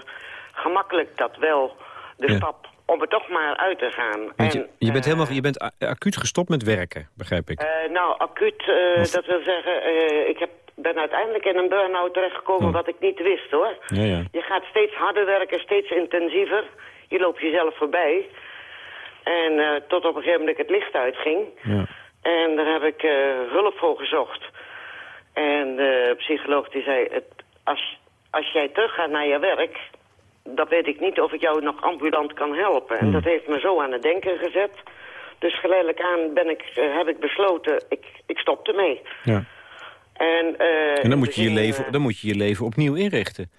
gemakkelijk dat wel de stap om er toch maar uit te gaan. je, je, bent helemaal, je bent acuut gestopt met werken, begrijp ik. nou, acuut, dat wil zeggen, ik heb ben uiteindelijk in een burn-out terechtgekomen oh. wat ik niet wist hoor. Ja, ja. Je gaat steeds harder werken, steeds intensiever. Je loopt jezelf voorbij. En uh, tot op een gegeven moment het licht uitging. Ja. En daar heb ik uh, hulp voor gezocht. En de psycholoog die zei, het, als, als jij teruggaat naar je werk... dan weet ik niet of ik jou nog ambulant kan helpen. En hmm. dat heeft me zo aan het denken gezet. Dus geleidelijk aan ben ik, heb ik besloten, ik, ik stop ermee. Ja. En, uh, en dan, moet je je leven, dan moet je je leven opnieuw inrichten.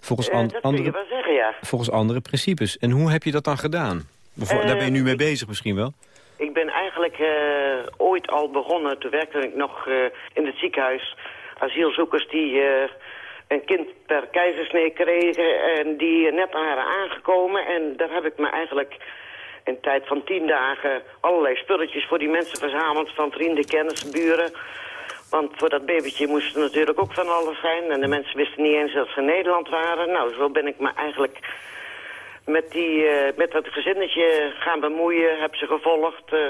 Volgens, uh, andere, zeggen, ja. volgens andere principes. En hoe heb je dat dan gedaan? Daar ben je nu mee bezig misschien wel? Ik ben eigenlijk ooit al begonnen. Toen werkte ik nog in het ziekenhuis. Asielzoekers die een kind per keizersnee kregen... en die net waren aangekomen. En daar heb ik me eigenlijk in tijd van tien dagen... allerlei spulletjes voor die mensen verzameld... van vrienden, kennis, buren... Want voor dat babytje moest er natuurlijk ook van alles zijn. En de mensen wisten niet eens dat ze in Nederland waren. Nou, zo ben ik me eigenlijk met, die, uh, met dat gezinnetje gaan bemoeien. Heb ze gevolgd. Uh,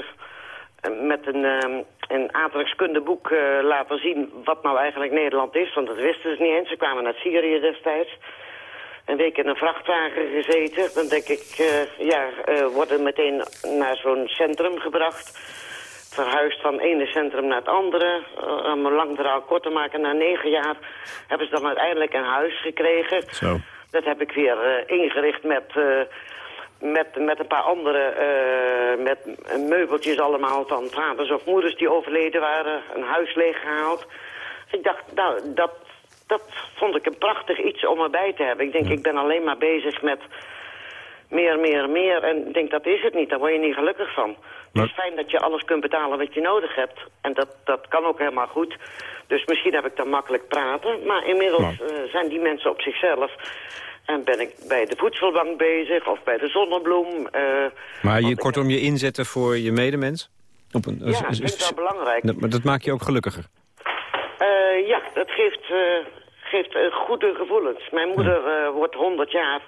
met een, uh, een aardrijkskundeboek laten zien wat nou eigenlijk Nederland is. Want dat wisten ze niet eens. Ze kwamen naar Syrië destijds. Een week in een vrachtwagen gezeten. Dan denk ik, ja, worden meteen naar zo'n centrum gebracht verhuisd van het ene centrum naar het andere. Uh, om een lang verhaal kort te maken, na negen jaar hebben ze dan uiteindelijk een huis gekregen. Zo. Dat heb ik weer uh, ingericht met, uh, met, met een paar andere met meubeltjes allemaal van vaders of moeders die overleden waren. Een huis leeggehaald. Dus ik dacht, nou, dat, dat vond ik een prachtig iets om erbij te hebben. Ik denk, ik ben alleen maar bezig met meer, meer, meer. En ik denk, dat is het niet. Daar word je niet gelukkig van. Het is fijn dat je alles kunt betalen wat je nodig hebt. En dat, dat kan ook helemaal goed. Dus misschien heb ik dan makkelijk praten. Maar inmiddels uh, zijn die mensen op zichzelf. En ben ik bij de voedselbank bezig of bij de zonnebloem. Uh, maar je kortom je inzetten voor je medemens? Op een, ja, dat is wel belangrijk. maar dat maakt je ook gelukkiger? Uh, ja, dat geeft, geeft goede gevoelens. Mijn moeder wordt 100 jaar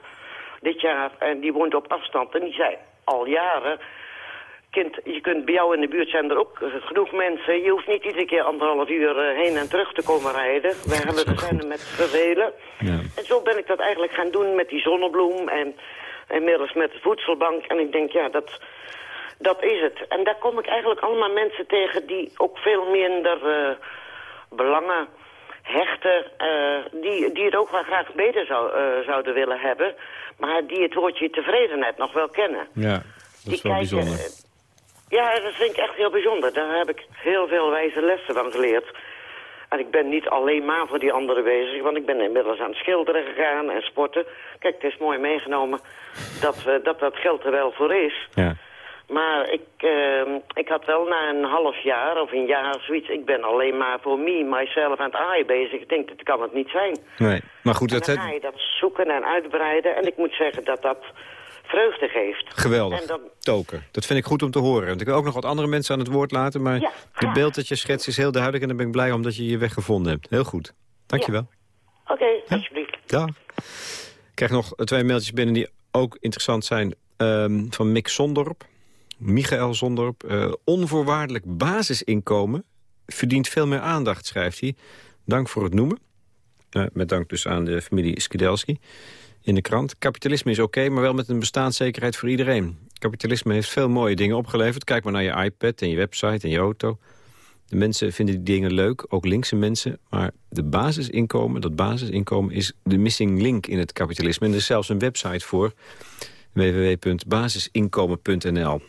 dit jaar en die woont op afstand. En die zei al jaren kind, je kunt bij jou in de buurt zijn er ook genoeg mensen. Je hoeft niet iedere keer anderhalf uur eh, heen en terug te komen rijden. We hebben het zijn met vervelen. Ja. En zo ben ik dat eigenlijk gaan doen met die zonnebloem en inmiddels met de voedselbank. En ik denk, ja, dat, dat is het. En daar kom ik eigenlijk allemaal mensen tegen die ook veel minder uh, belangen hechten. Uh, die, die het ook wel graag beter zou, zouden willen hebben. Maar die het woordje tevredenheid nog wel kennen. Ja, dat is wel bijzonder. Ja, dat vind ik echt heel bijzonder. Daar heb ik heel veel wijze lessen van geleerd. En ik ben niet alleen maar voor die anderen bezig, want ik ben inmiddels aan het schilderen gegaan en sporten. Kijk, het is mooi meegenomen dat, uh, dat dat geld er wel voor is. Ja. Maar ik, uh, ik had wel na een half jaar of een jaar of zoiets... ik ben alleen maar voor me, myself en I bezig. Ik denk, dat kan het niet zijn. Nee, maar goed... En dan dat ga je dat zoeken en uitbreiden. En ik moet zeggen dat dat vreugde geeft. Geweldig, en dan... Token. Dat vind ik goed om te horen. Want ik wil ook nog wat andere mensen aan het woord laten... maar ja, het beeld dat je schetst is heel duidelijk... en dan ben ik blij omdat je je weg gevonden hebt. Heel goed. Dankjewel. Ja. Oké, okay, alsjeblieft. Dag. Ik krijg nog twee mailtjes binnen die ook interessant zijn... Um, van Mick Zondorp. Michael Zondorp. Uh, onvoorwaardelijk basisinkomen verdient veel meer aandacht, schrijft hij. Dank voor het noemen. Uh, met dank dus aan de familie Skidelski in de krant. Kapitalisme is oké, maar wel met een bestaanszekerheid voor iedereen. Kapitalisme heeft veel mooie dingen opgeleverd. Kijk maar naar je iPad en je website en je auto. De mensen vinden die dingen leuk, ook linkse mensen. Maar de basisinkomen, dat basisinkomen is de missing link in het kapitalisme. En er is zelfs een website voor, www.basisinkomen.nl.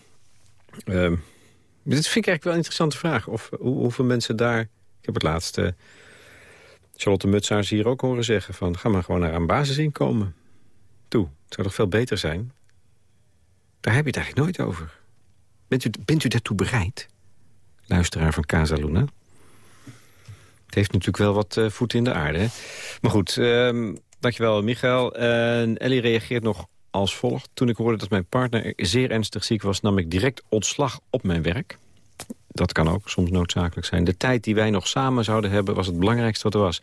Ehm, dit vind ik eigenlijk wel een interessante vraag. Of hoe, hoeveel mensen daar... Ik heb het laatste... Charlotte Mutsaars hier ook horen zeggen van... ga maar gewoon naar een basisinkomen toe. Het zou toch veel beter zijn? Daar heb je het eigenlijk nooit over. Bent u, bent u daartoe bereid? Luisteraar van Casa Luna. Het heeft natuurlijk wel wat uh, voet in de aarde. Hè? Maar goed, uh, dankjewel Michael. En Ellie reageert nog als volgt. Toen ik hoorde dat mijn partner zeer ernstig ziek was... nam ik direct ontslag op mijn werk. Dat kan ook soms noodzakelijk zijn. De tijd die wij nog samen zouden hebben was het belangrijkste wat er was.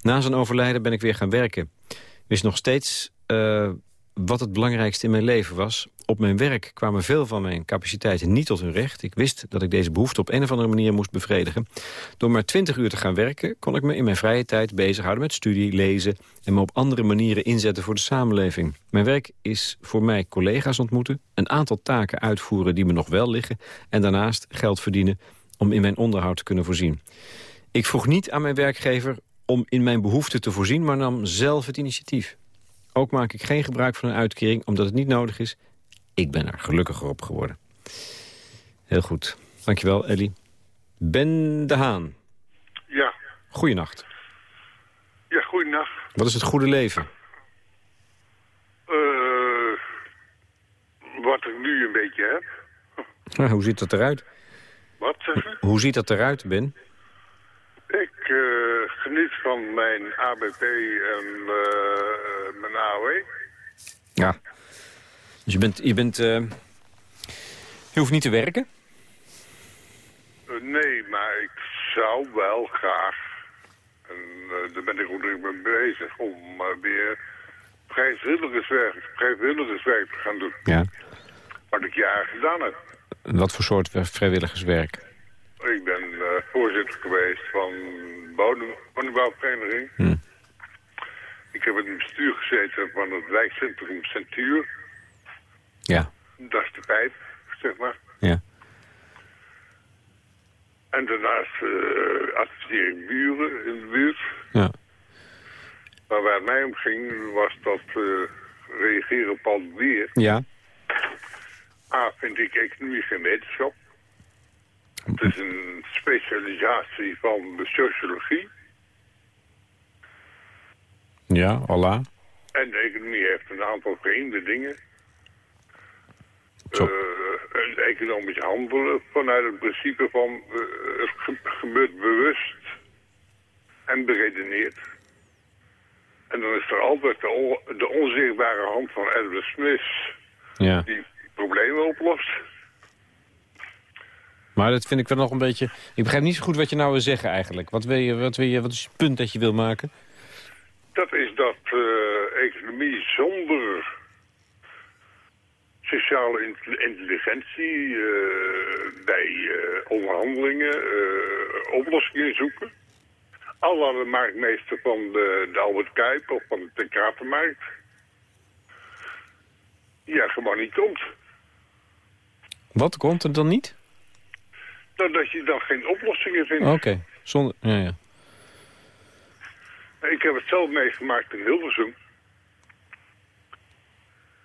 Na zijn overlijden ben ik weer gaan werken. Wist nog steeds uh, wat het belangrijkste in mijn leven was. Op mijn werk kwamen veel van mijn capaciteiten niet tot hun recht. Ik wist dat ik deze behoefte op een of andere manier moest bevredigen. Door maar 20 uur te gaan werken kon ik me in mijn vrije tijd bezighouden met studie, lezen... en me op andere manieren inzetten voor de samenleving. Mijn werk is voor mij collega's ontmoeten, een aantal taken uitvoeren die me nog wel liggen... en daarnaast geld verdienen om in mijn onderhoud te kunnen voorzien. Ik vroeg niet aan mijn werkgever om in mijn behoeften te voorzien... maar nam zelf het initiatief. Ook maak ik geen gebruik van een uitkering omdat het niet nodig is. Ik ben er gelukkiger op geworden. Heel goed. Dankjewel, Ellie. Ben de Haan. Ja. Goeienacht. Ja, goeienacht. Wat is het goede leven? Uh, wat ik nu een beetje heb. *laughs* hoe ziet dat eruit? Wat zeg je? Hoe ziet dat eruit, Ben? Ik uh, geniet van mijn ABP en uh, mijn AOE. Ja. Dus je bent... Je, bent, uh, je hoeft niet te werken? nee, maar ik zou wel graag... En daar ben ik ook mee bezig om weer vrijwilligerswerk, vrijwilligerswerk te gaan doen. Ja. Wat ik jaren gedaan heb. Wat voor soort vrijwilligerswerk? Ik ben uh, voorzitter geweest van de woningbouwvereniging. Hm. Ik heb in het bestuur gezeten van het wijkcentrum Centuur. Ja. Dat is de pijp, zeg maar. Ja. En daarnaast uh, adviseer ik buren in de buurt. Ja. Maar waar het mij om ging, was dat uh, reageren op al weer. Ja. A, vind ik economie geen wetenschap. Het is een specialisatie van de sociologie. Ja, Allah. En de economie heeft een aantal vreemde dingen. Zo. Uh, een economisch handelen vanuit het principe van uh, het ge gebeurt bewust en beredeneerd. En dan is er altijd de, on de onzichtbare hand van Edward Smith ja. die problemen oplost. Maar dat vind ik wel nog een beetje... Ik begrijp niet zo goed wat je nou wil zeggen eigenlijk. Wat, wil je, wat, wil je, wat is het punt dat je wil maken? Dat is dat uh, economie zonder sociale intelligentie uh, bij uh, onderhandelingen oplossingen zoeken. Alla de marktmeester van de, de Albert Kuip of van de Tekratenmarkt. Ja, gewoon niet komt. Wat komt er dan niet? Dat je dan geen oplossingen vindt. Oké, okay. zonder... Ja, ja. Ik heb het zelf meegemaakt in Hilversum.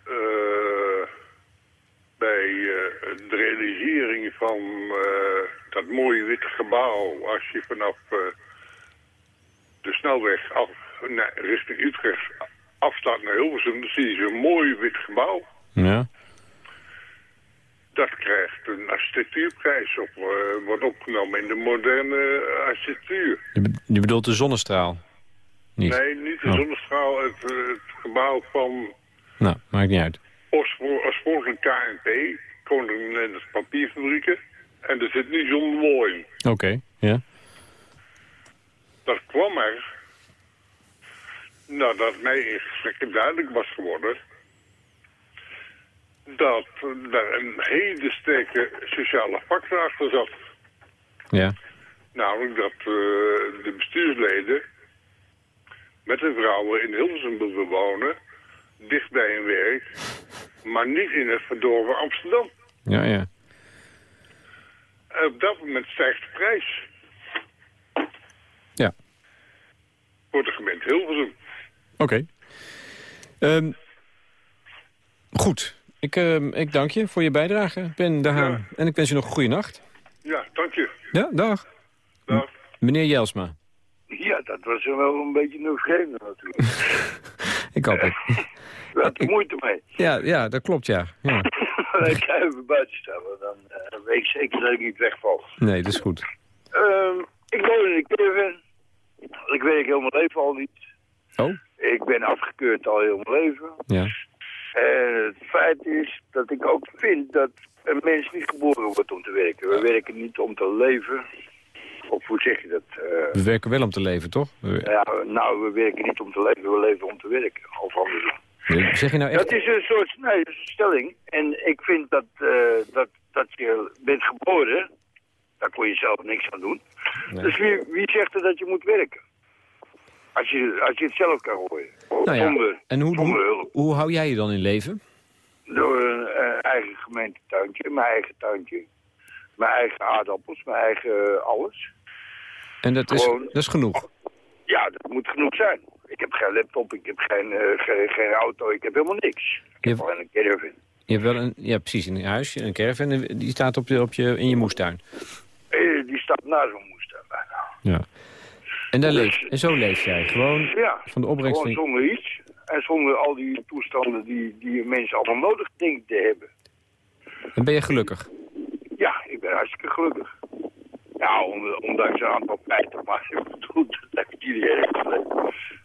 Uh, bij uh, de realisering van uh, dat mooie witte gebouw... als je vanaf de snelweg af, nee, richting Utrecht afstaat naar Hilversum... dan zie je zo'n mooi wit gebouw. Ja dat krijgt een architectuurprijs op, uh, wordt opgenomen in de moderne architectuur. Je, be je bedoelt de zonnestraal? Niet. Nee, niet de oh. zonnestraal, het, het, gebouw van... Nou, maakt niet uit. Oorspronkelijk KNP, Koninklijke Nederlandse Papierfabrieken. En er zit nu John Wall in. Oké, okay, ja. Dat kwam er nadat mij in gesprekken duidelijk was geworden dat daar een hele sterke sociale factor achter zat. Ja. Namelijk dat uh, de bestuursleden met de vrouwen in Hilversum wilden wonen, dicht bij hun werk, maar niet in het verdorven Amsterdam. Ja, ja. En op dat moment stijgt de prijs. Ja. Voor de gemeente Hilversum. Oké. Okay. Um, goed. Ik, uh, ik dank je voor je bijdrage, Ben de Haan. Ja. En ik wens je nog een goede nacht. Ja, dank je. Ja, dag. Dag. Meneer Jelsma. Ja, dat was wel een beetje een vreemde natuurlijk. *laughs* ik hoop het. *laughs* We hebben er moeite mee. Ja, ja, dat klopt, ja. ja. *laughs* ik ga even buiten staan, dan uh, weet ik zeker dat ik niet wegval. Nee, dat is goed. Uh, ik woon in een caravan. Ik werk heel mijn leven al niet. Oh? Ik ben afgekeurd al heel mijn leven. Ja. En het feit is dat ik ook vind dat een mens niet geboren wordt om te werken. We werken niet om te leven. Of hoe zeg je dat? Uh, we werken wel om te leven, toch? Ja, nou, we werken niet om te leven, we leven om te werken. Of andersom. Nee, zeg je nou echt... Dat is een soort nee, een stelling. En ik vind dat, uh, dat, dat je bent geboren, daar kon je zelf niks aan doen. Nee. Dus wie, wie zegt er dat je moet werken? Als je, als je het zelf kan horen. Nou ja. Zonder, en hoe, hoe, hoe, hou jij je dan in leven? Door een uh, eigen gemeentetuintje, mijn eigen tuintje. Mijn eigen aardappels, mijn eigen alles. En dat is, Gewoon, dat is genoeg? Ja, dat moet genoeg zijn. Ik heb geen laptop, ik heb geen, uh, geen, geen, auto, ik heb helemaal niks. Ik je heb alleen een caravan. Je hebt wel een, ja precies, een huisje, een caravan, die staat op je, op je, in je moestuin. Die staat naast mijn moestuin bijna. Ja. En, daar leef, en zo leef jij, gewoon ja, van de opbrengst... gewoon zonder iets. En zonder al die toestanden die, die mensen allemaal nodig denken te hebben. En ben je gelukkig? Ja, ik ben hartstikke gelukkig. Ja, ondanks een aantal feiten, maar ik bedoel, dat heeft iedereen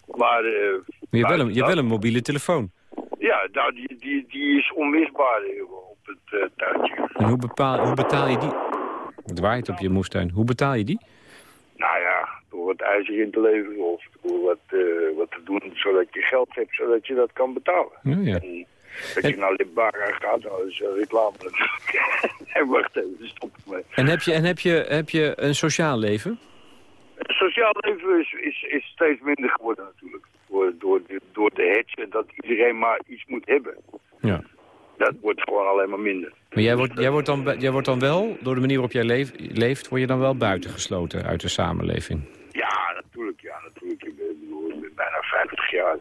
Maar, uh, maar je hebt wel, een, je hebt wel een mobiele telefoon. Ja, nou, die, die, die is onmisbaar op het uh, tuintje. En hoe, bepaal, hoe betaal je die? Het waait op je moestuin. Hoe betaal je die? Nou ja, door wat ijzer in te leveren of door wat, uh, wat te doen zodat je geld hebt, zodat je dat kan betalen. Ja, ja. En, dat en... je naar Libara gaat, nou, is reclame natuurlijk. *laughs* en wacht even, stop. En heb je, en heb je, heb je een sociaal leven? Het sociaal leven is, is, is steeds minder geworden natuurlijk. Door, door, de, door de dat iedereen maar iets moet hebben. Ja. Dat wordt gewoon alleen maar minder. Maar jij wordt, jij wordt, dan, jij wordt dan wel, door de manier waarop jij leef, leeft, word je dan wel buitengesloten uit de samenleving? Ja, natuurlijk. Ja, natuurlijk. Ik ben, ik ben bijna 50 jaar.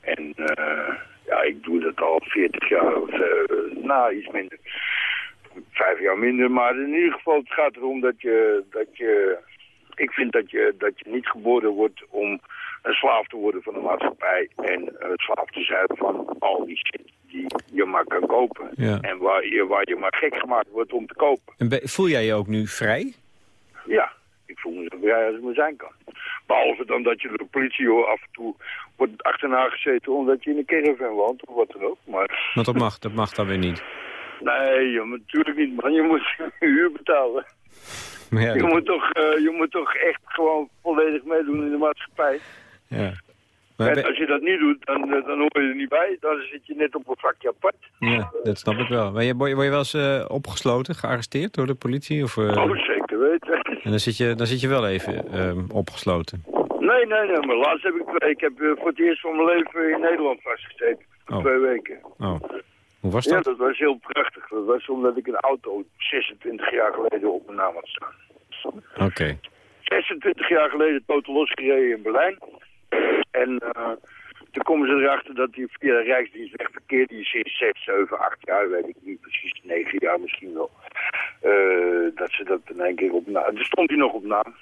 En uh, ja, ik doe dat al 40 jaar of uh, nou, iets minder. Vijf jaar minder, maar in ieder geval het gaat erom dat je, dat je ik vind dat je, dat je niet geboren wordt om een slaaf te worden van de maatschappij en een slaaf te zijn van al die shit die je maar kan kopen. Ja. En waar je, waar je maar gek gemaakt wordt om te kopen. En voel jij je ook nu vrij? Ja, ik voel me zo vrij als ik me zijn kan. Behalve dan dat je door de politie hoor, af en toe wordt achterna gezeten omdat je in een caravan woont of wat dan ook. Maar, maar dat, mag, dat mag dan weer niet? Nee, joh, natuurlijk niet man. Je moet *laughs* huur betalen. Ja, je, moet toch, uh, je moet toch echt gewoon volledig meedoen in de maatschappij. Ja. Maar en als je dat niet doet, dan, dan hoor je er niet bij. Dan zit je net op een vakje apart. Ja, dat snap ik wel. Maar je, word, je, word je wel eens uh, opgesloten, gearresteerd door de politie? Of, uh... Oh, zeker weten. En dan zit je, dan zit je wel even uh, opgesloten? Nee, nee, nee. Maar laatst heb ik, ik heb voor het eerst van mijn leven in Nederland vastgezeten. Voor oh. twee weken. Oh. Hoe was dat? Ja, dat was heel prachtig. Dat was omdat ik een auto 26 jaar geleden op mijn naam had staan. Oké. Okay. 26 jaar geleden totaal losgereden in Berlijn. En uh, toen komen ze erachter dat die via de Rijksdienst wegverkeer, die is sinds 6, 7, 8 jaar, weet ik niet precies, 9 jaar misschien wel. Uh, dat ze dat in één keer op naam... Er stond hij nog op naam.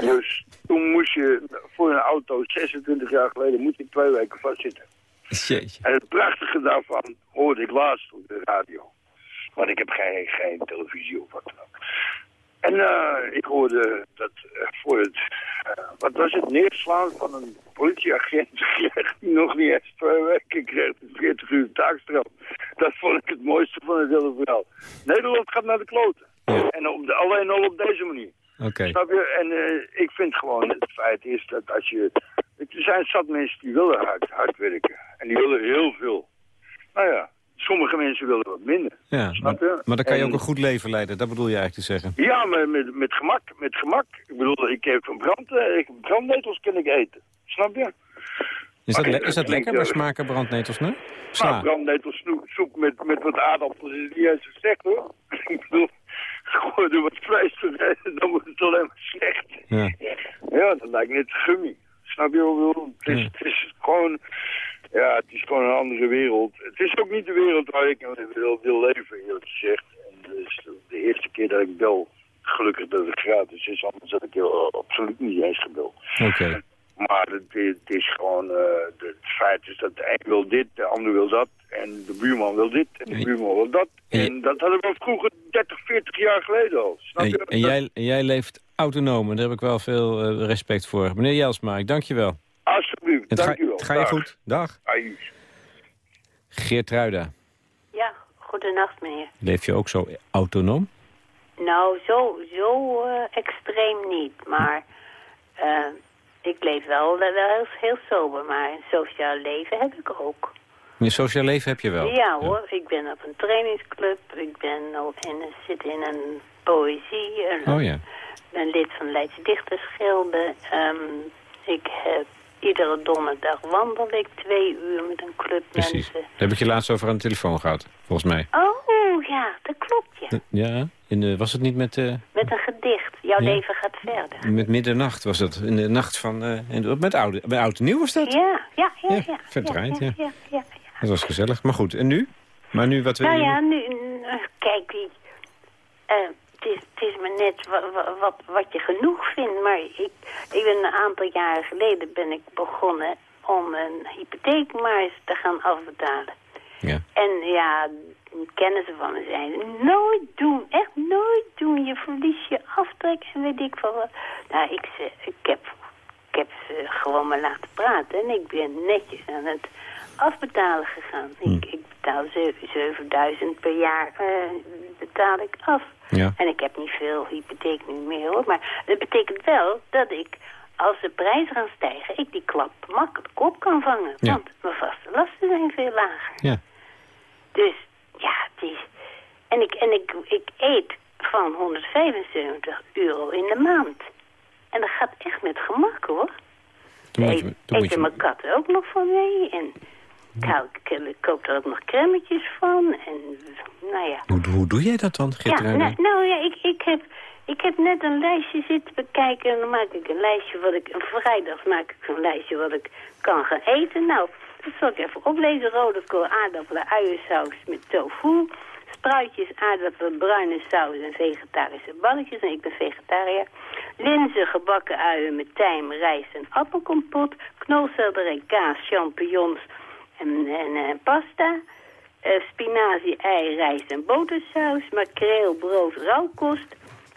Dus toen moest je voor een auto 26 jaar geleden moet je twee weken vastzitten. Jeetje. En het prachtige daarvan hoorde ik laatst op de radio. Want ik heb geen, geen televisie of wat dan ook. En uh, ik hoorde dat uh, voor het, uh, wat was het, neerslaan van een politieagent *laughs* kreeg hij nog niet eens twee weken, kreeg een 40 uur taakstraf. Dat vond ik het mooiste van het hele verhaal. Nederland gaat naar de kloten. Ja. En op de, alleen al op deze manier. Oké. Snap je? En ik vind gewoon, het feit is dat als je... Er zijn zat mensen die willen hard, hard werken. En die willen heel veel. Nou ja, sommige mensen willen wat minder. Ja, snap je? Maar dan kan je En- ook een goed leven leiden, dat bedoel je eigenlijk te zeggen. Ja, maar met, met gemak. Met gemak. Ik bedoel, ik heb van brand, eh, ik, brandnetels kan ik eten. Snap je? Is dat, is dat lekker? Waar eh, smaken brandnetels? Nou, Sla. brandnetels snoep- soep met, met wat aardappels is niet eens zo slecht hoor. *laughs* ik bedoel, gooi er wat vlees doorheen, dan wordt het alleen maar slecht. Ja. Ja, dat lijkt net gummy. Snap je bedoel? Het is, Ja. het is gewoon... Ja, het is gewoon een andere wereld. Het is ook niet de wereld waar ik wil, wil leven, eerlijk gezegd. En dus de eerste keer dat ik bel, gelukkig dat het gratis is, anders had ik heel, absoluut niet eens gebeld. Oké. Maar het, het is gewoon, uh, het feit is dat de een wil dit, de ander wil dat. En de buurman wil dit en de buurman wil dat. En, dat hadden we vroeger 30, 40 jaar geleden al. Snap en, je? En, jij, en jij leeft autonoom en daar heb ik wel veel uh, respect voor. Meneer Jelsma, ik dank je wel. Alsjeblieft, het dank ga, u wel. Het ga je goed. Dag. Ajus. Geert Ruida. Ja, goedenacht meneer. Leef je ook zo autonoom? Nou, zo, zo uh, extreem niet, maar... Uh, ik leef wel, wel heel, heel sober, maar een sociaal leven heb ik ook. Een sociaal leven heb je wel? Ja hoor, ja. ik ben op een trainingsclub, ik ben in, zit in een poëzie, en oh ja. ben lid van Leidse Dichtersgilde. Um, ik heb iedere donderdag wandel ik twee uur met een club Precies. mensen. Daar heb ik je laatst over aan de telefoon gehad, volgens mij. Oh ja, dat klopt ja. Ja, in de, was het niet met... Uh... Met een gedicht, Jouw ja. leven gaat verder. Met middernacht was dat, in de nacht van... Uh, met oude, bij Oud en Nieuw was dat? Ja, ja, ja. ja, ja verdraaid, ja, Dat was gezellig, maar goed. En nu? Maar nu, wat wil nou je ja, nu, kijk, uh, is, het is me net wat, wat, wat je genoeg vindt. Maar ik, ik ben een aantal jaren geleden ben ik begonnen om een hypotheek maar eens te gaan afbetalen. Ja. En ja, kennissen van me zeiden, nooit doen, echt nooit doen. Je verlies je aftrek en weet ik van wat. Nou, ik, ik heb, ik heb ze gewoon maar laten praten en ik ben netjes aan het afbetalen gegaan. Hm. Ik, ik betaal 7000 per jaar, uh, betaal ik af. Ja. En ik heb niet veel hypotheek nu meer hoor, maar dat betekent wel dat ik als de prijzen gaan stijgen, ik die klap makkelijk op kan vangen. Ja. Want mijn vaste lasten zijn veel lager. Ja. Dus ja, het is... En ik, en ik, ik eet van 175 euro in de maand. En dat gaat echt met gemak hoor. Toen moet Eet, je, toen moet eten je, mijn katten ook nog van mee. En ik, hou, ik, koop er ook nog crèmetjes van. En nou ja. hoe, hoe doe jij dat dan, Ja, nou, nou ja, ik, ik, heb, ik heb net een lijstje zitten bekijken. En dan maak ik een lijstje wat ik... Vrijdag maak ik een lijstje wat ik kan gaan eten. Nou, dat zal ik even oplezen. Rode kool, aardappelen, uiensaus met tofu. Spruitjes, aardappelen, bruine saus en vegetarische balletjes. En ik ben vegetariër. Linzen, gebakken uien met tijm, rijst en appelkompot. Knolselderij, kaas, champignons en, en, en pasta. Uh, spinazie, ei, rijst en botersaus. Makreel, brood, rauwkost.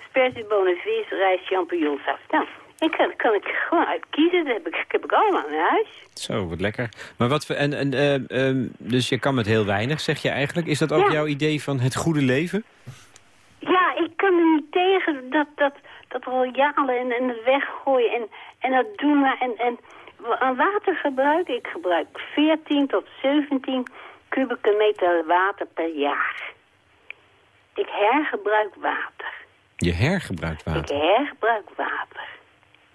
Sperziebonen, vis, rijst, champignonsaus. Nou, ik kan, kan ik gewoon uitkiezen. Dat heb ik, heb ik allemaal in huis. Zo, wat lekker. Maar wat voor, en, en, uh, um, dus je kan met heel weinig, zeg je eigenlijk. Is dat ook Ja. jouw idee van het goede leven? Ja, ik kan er niet tegen dat, dat, dat royale en, en het weggooien en, en dat doen. En, en aan watergebruik, ik gebruik 14 tot 17 kubieke meter water per jaar. Ik hergebruik water. Je hergebruikt Ik water. hergebruik water.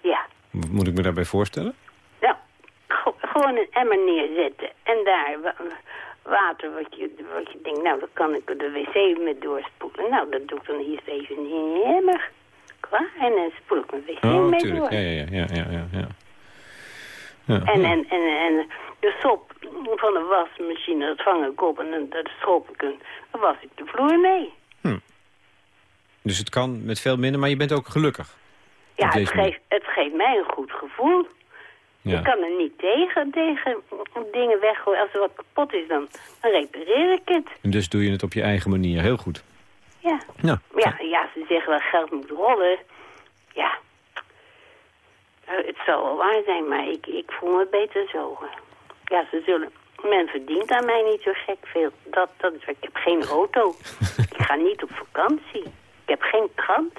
Ja. Moet ik me daarbij voorstellen? Nou, gewoon een emmer neerzetten. En daar wa- water wat je, wat je denkt, nou, dan kan ik de wc mee doorspoelen. Nou, dat doe ik dan eerst even in die emmer. Klaar. En dan spoel ik mijn wc Oh, mee tuurlijk. door. Ja, ja, ja, ja, ja, ja. Ja. En, en, en, en de sop van de wasmachine, dat vang ik op en dan dat schop ik en dan was ik de vloer mee. Dus het kan met veel minder, maar je bent ook gelukkig. Ja, het geeft, het geeft mij een goed gevoel. Ja. Ik kan er niet tegen, tegen dingen weggooien. Als er wat kapot is, dan, dan repareer ik het. En dus doe je het op je eigen manier. Heel goed. Ja. Ja. Ja, ja, ze zeggen wel geld moet rollen. Ja. Eh, Het zal wel waar zijn, maar ik, ik voel me beter zo. Ja, ze zullen... Men verdient aan mij niet zo gek veel. Dat, dat is, ik heb geen auto. *laughs* ik ga niet op vakantie. Ik heb geen krant.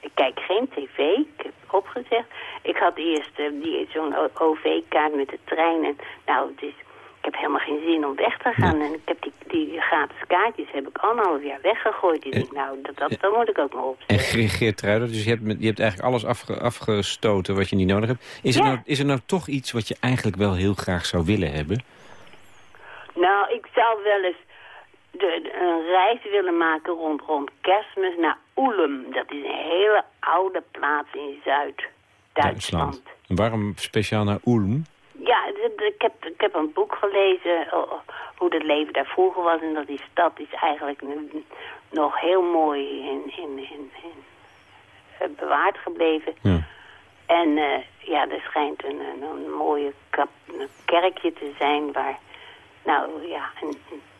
Ik kijk geen tv. Ik heb opgezegd. Ik had eerst eh, die zo'n OV-kaart met de trein. En, nou, het is, ik heb helemaal geen zin om weg te gaan. En ik heb die, die gratis kaartjes heb ik anderhalf jaar weggegooid. Ik denk, nou, dat, dat, moet ik ook maar op. En Ge- Geert Ruijder, dus je hebt, je hebt eigenlijk alles afge- afgestoten wat je niet nodig hebt. Is er, nou, is er nou toch iets wat je eigenlijk wel heel graag zou willen hebben? Nou, ik zou wel eens de, de- een reis willen maken rond, rond kerstmis naar Ulm. Dat is een hele oude plaats in Zuid-Duitsland. En waarom speciaal naar Ulm? Ja, ik heb, ik heb een boek gelezen oh, hoe het leven daar vroeger was. En dat die stad is eigenlijk nog heel mooi in, in, in, in, eh, bewaard gebleven. Ja. En uh, ja, er schijnt een, een, een mooie kap, een kerkje te zijn waar... Nou ja,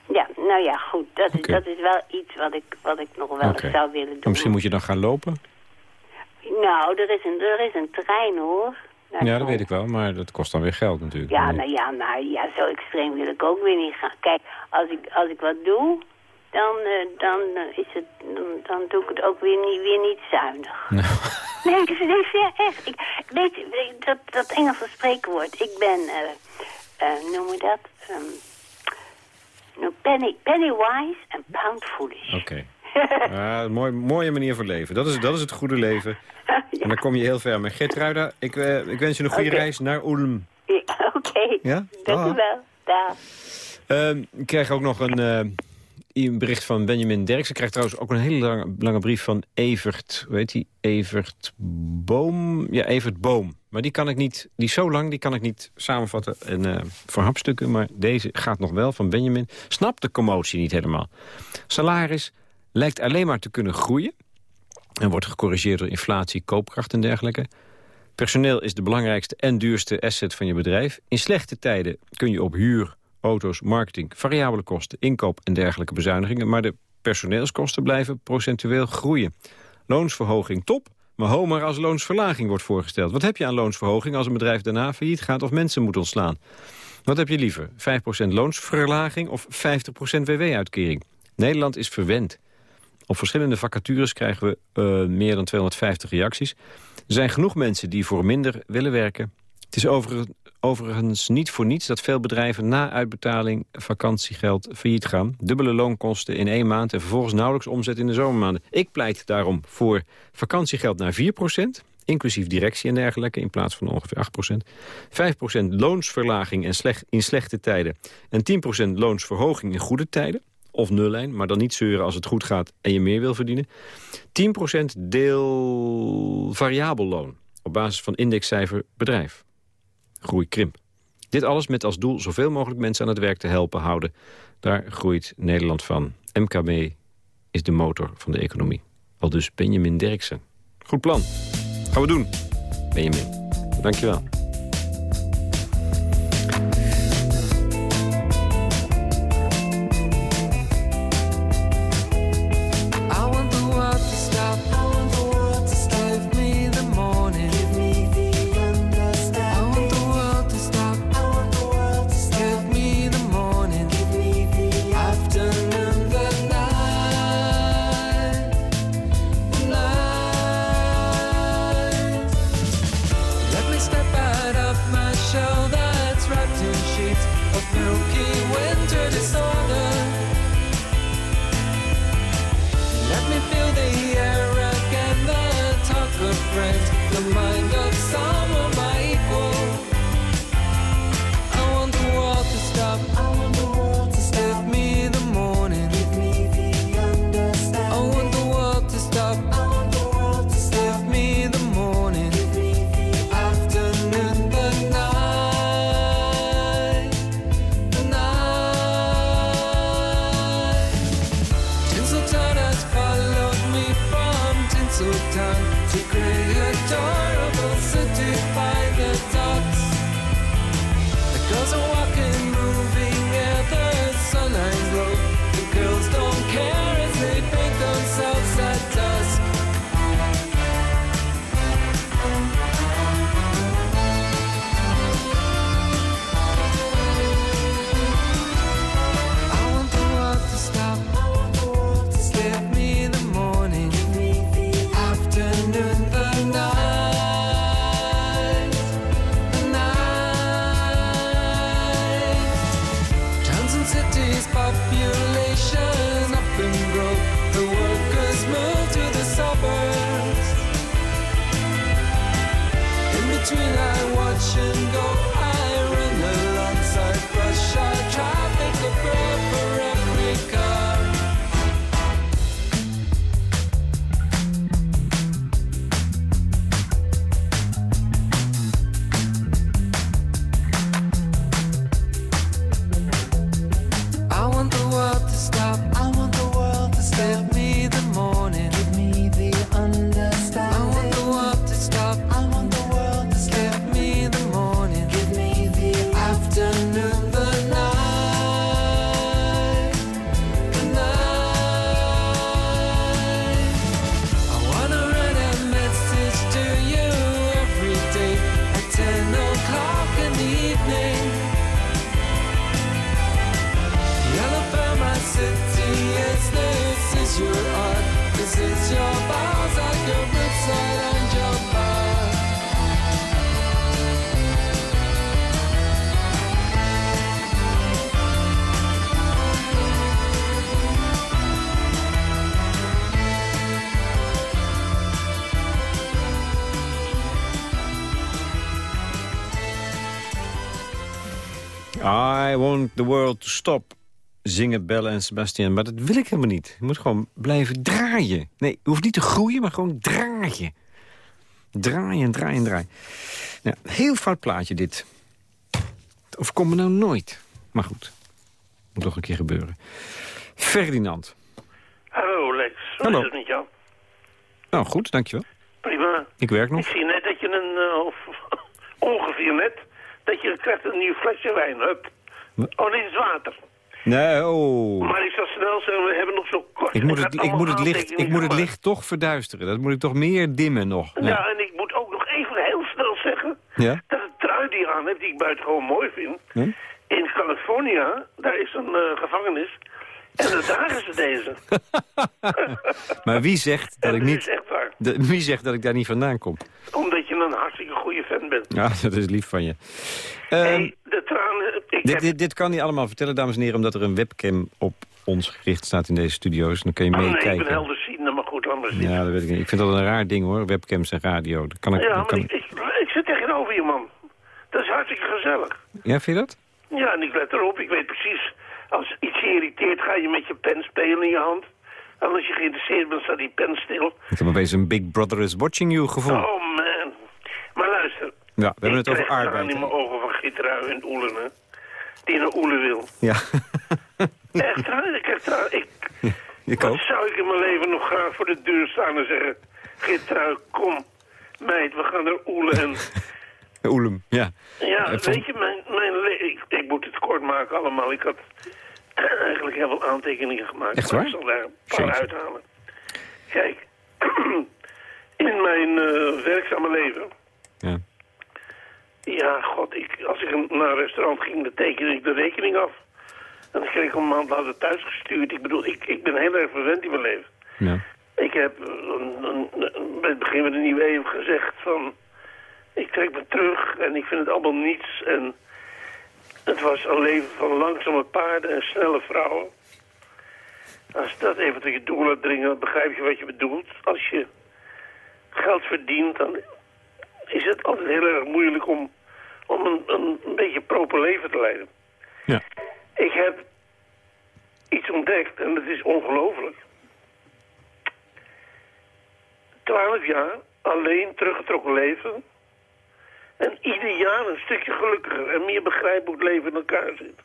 ja, nou ja, goed. Dat, is, dat is wel iets wat ik, wat ik nog wel okay. zou willen doen. misschien moet je dan gaan lopen? Nou, er is een, er is een trein hoor. Ja, dat weet ik wel, maar dat kost dan weer geld natuurlijk. Ja, nou ja, nou ja, zo extreem wil ik ook weer niet gaan. Kijk, als ik, als ik wat doe, dan, uh, dan, uh, is het, dan, dan, doe ik het ook weer niet, weer niet zuinig. *laughs* Nou. Nee, ik, *laughs* nee, ja, echt. Ik, weet je, dat, dat Engelse spreekwoord. Ik ben, uh, noem je dat? Um, penny, penny wise en pound foolish. Oké. Okay. *laughs* mooi, mooie manier voor leven. Dat is, dat is het goede leven. *laughs* ja. En dan kom je heel ver. Maar Gertruida, ik, ik wens je een goede okay. reis naar Ulm. *laughs* Oké, okay. ja? dank u wel. Dag. Uh, ik krijg ook nog een, uh, een bericht van Benjamin Derks. Ik krijg trouwens ook een hele lange, lange brief van Evert. Hoe heet die? Evert Boom. Ja, Evert Boom. Maar die kan ik niet, die is zo lang, die kan ik niet samenvatten en uh, voor hapstukken. Maar deze gaat nog wel van Benjamin. Snapt de commotie niet helemaal. Salaris lijkt alleen maar te kunnen groeien. En wordt gecorrigeerd door inflatie, koopkracht en dergelijke. Personeel is de belangrijkste en duurste asset van je bedrijf. In slechte tijden kun je op huur, auto's, marketing, variabele kosten, inkoop en dergelijke bezuinigingen. Maar de personeelskosten blijven procentueel groeien. Loonsverhoging top, maar homer als loonsverlaging wordt voorgesteld. Wat heb je aan loonsverhoging als een bedrijf daarna failliet gaat of mensen moet ontslaan? Wat heb je liever, 5% loonsverlaging of 50% WW-uitkering? Nederland is verwend. Op verschillende vacatures krijgen we uh, meer dan 250 reacties. Er zijn genoeg mensen die voor minder willen werken. Het is overigens, overigens niet voor niets dat veel bedrijven na uitbetaling vakantiegeld failliet gaan. Dubbele loonkosten in één maand en vervolgens nauwelijks omzet in de zomermaanden. Ik pleit daarom voor vakantiegeld naar 4% inclusief directie en dergelijke, in plaats van ongeveer 8%. 5% loonsverlaging en slecht, in slechte tijden en 10% loonsverhoging in goede tijden of nullijn, maar dan niet zeuren als het goed gaat en je meer wil verdienen. 10% deel variabel loon op basis van indexcijfer bedrijf. Groei krimp. Dit alles met als doel zoveel mogelijk mensen aan het werk te helpen houden. Daar groeit Nederland van. MKB is de motor van de economie. Al dus Benjamin Derksen. Goed plan. Gaan we doen. Benjamin, dankjewel. Stop, zingen Belle en Sebastian. Maar dat wil ik helemaal niet. Je moet gewoon blijven draaien. Nee, je hoeft niet te groeien, maar gewoon draaien. Draaien, draaien, draaien. Nou, heel fout plaatje dit. Of komt me nou nooit. Maar goed, moet nog een keer gebeuren. Ferdinand. Hallo Lex, hoe Hallo. is het met jou? Nou goed, dankjewel. Prima. Ik werk nog. Ik zie net dat je een, uh, of, *laughs* ongeveer net, dat je krijgt een nieuw flesje wijn hebt. Oh, dit is water. Nee, oh. Maar ik zal snel zeggen, we hebben nog zo kort. Ik moet het, ik moet het, licht, ik moet het licht toch verduisteren. Dat moet ik toch meer dimmen nog. Ja, en ik moet ook nog even heel snel zeggen... Ja? dat de trui die je aan hebt, die ik buitengewoon mooi vind... in California, daar is een uh, gevangenis... En dan dragen ze deze. *laughs* maar wie zegt dat ik niet... is echt waar. De, wie zegt dat ik daar niet vandaan kom? Omdat je een bent. Ja, *laughs* dat is lief van je. hey, ehm, de tranen... Dit, dit, dit, kan niet allemaal vertellen, dames en heren... omdat er een webcam op ons gericht staat in deze studio's. Dan kun je meekijken. Oh, nee, ik ben helderziende, maar goed, anders niet. Ja, dat weet ik niet. Ik vind dat een raar ding, hoor. Webcams en radio. Dat kan ik, ja, maar kan... ik, ik, ik, zit tegenover je, man. Dat is hartstikke gezellig. Ja, vind je dat? Ja, en ik let erop. Ik weet precies als iets je irriteert, ga je met je pen spelen in je hand. En als je geïnteresseerd bent, staat die pen stil. Ik heb opeens een Big Brother is Watching You gevonden. Oh. Maar luister. Ja, we hebben het over arbeid. Ik in mijn ogen van Gitterui en Oelen, hè. Die naar Oelen wil. Ja. *laughs* Echt, hè? Ik. Ik, wat zou ik in mijn leven nog graag voor de deur staan en zeggen... Gitterui, kom, meid, we gaan naar Oelen en... *laughs* Oelem, ja. Ja, weet je, mijn, mijn ik, ik, moet het kort maken allemaal. Ik had *clears throat* eigenlijk heel veel aantekeningen gemaakt. Echt waar? Ik zal daar een paar uithalen. Kijk, *clears throat* in mijn uh, werkzame leven... Ja. Ja, god, ik, als ik naar een restaurant ging, dan tekende ik de rekening af. En dan kreeg ik een maand later thuis gestuurd. Ik bedoel, ik, ik ben heel erg verwend in mijn leven. Ja. Ik heb een, een, bij het begin van de nieuwe eeuw gezegd van... Ik trek me terug en ik vind het allemaal niets. En het was een leven van langzame paarden en snelle vrouwen. Als dat even tot je doel laat dringen, dan begrijp je wat je bedoelt. Als je geld verdient, dan is het altijd heel erg moeilijk om, om een, een, een beetje proper leven te leiden. Ja. Ik heb iets ontdekt en dat is ongelooflijk. Twaalf jaar alleen teruggetrokken leven en ieder jaar een stukje gelukkiger en meer begrijpen hoe het leven in elkaar zit.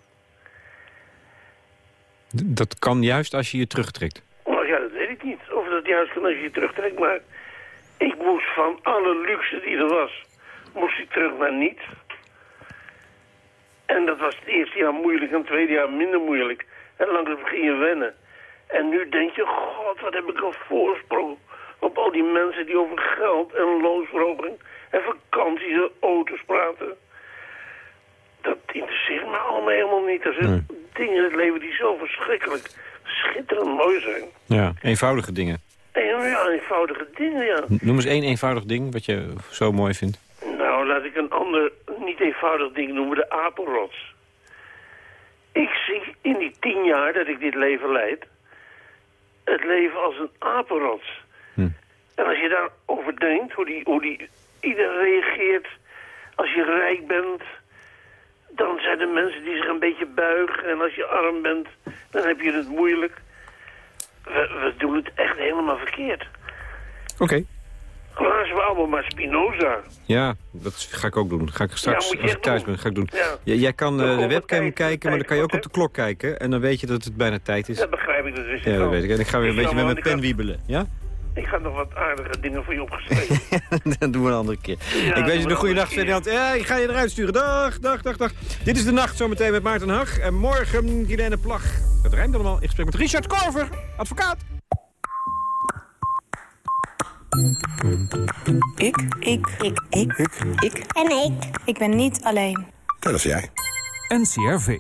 Dat kan juist als je je terugtrekt? Nou ja, dat weet ik niet. Of dat juist kan als je je terugtrekt, maar ik moest van alle luxe die er was, moest ik terug naar niets. En dat was het eerste jaar moeilijk en het tweede jaar minder moeilijk. En langzaam begin je wennen. En nu denk je, god, wat heb ik een voorsprong op al die mensen die over geld en loonsverhoging en vakanties en auto's praten. Dat interesseert me allemaal helemaal niet. Er zijn dingen in het leven die zo verschrikkelijk schitterend mooi zijn. Ja, eenvoudige dingen. Ja, eenvoudige dingen, ja. Noem eens één eenvoudig ding wat je zo mooi vindt. Nou, laat ik een ander niet eenvoudig ding noemen, de apenrots. Ik zie in die tien jaar dat ik dit leven leid, het leven als een apenrots. Hm. En als je daarover denkt, hoe die, hoe die ieder reageert. Als je rijk bent, dan zijn er mensen die zich een beetje buigen. En als je arm bent, dan heb je het moeilijk. We, we doen het echt helemaal verkeerd. Oké. Okay. Laten we allemaal maar Spinoza. Ja, dat ga ik ook doen. Ga ik straks, als ik thuis ben, ga ik doen. Ja. jij kan uh, de webcam kijken, maar dan kan je ook op de klok kijken. En dan weet je dat het bijna tijd is. Dat begrijp ik, dat wist Ja, dat weet ik. En ik ga weer een beetje met mijn pen wiebelen. Ja? Ik ga nog wat aardige dingen voor je opgeschreven. *laughs* dat doen we een andere keer. ik wens je een goede nacht, Ferdinand. Ja, ik ga je eruit sturen. Dag, dag, dag, dag. Dit is de nacht zometeen met Maarten Hag. En morgen Guilaine Plag. Het rijmt allemaal in gesprek met Richard Korver, advocaat. Ik. Ik. Ik. Ik. Ik. Ik. En ik. Ik ben niet alleen. Dat is jij. NCRV.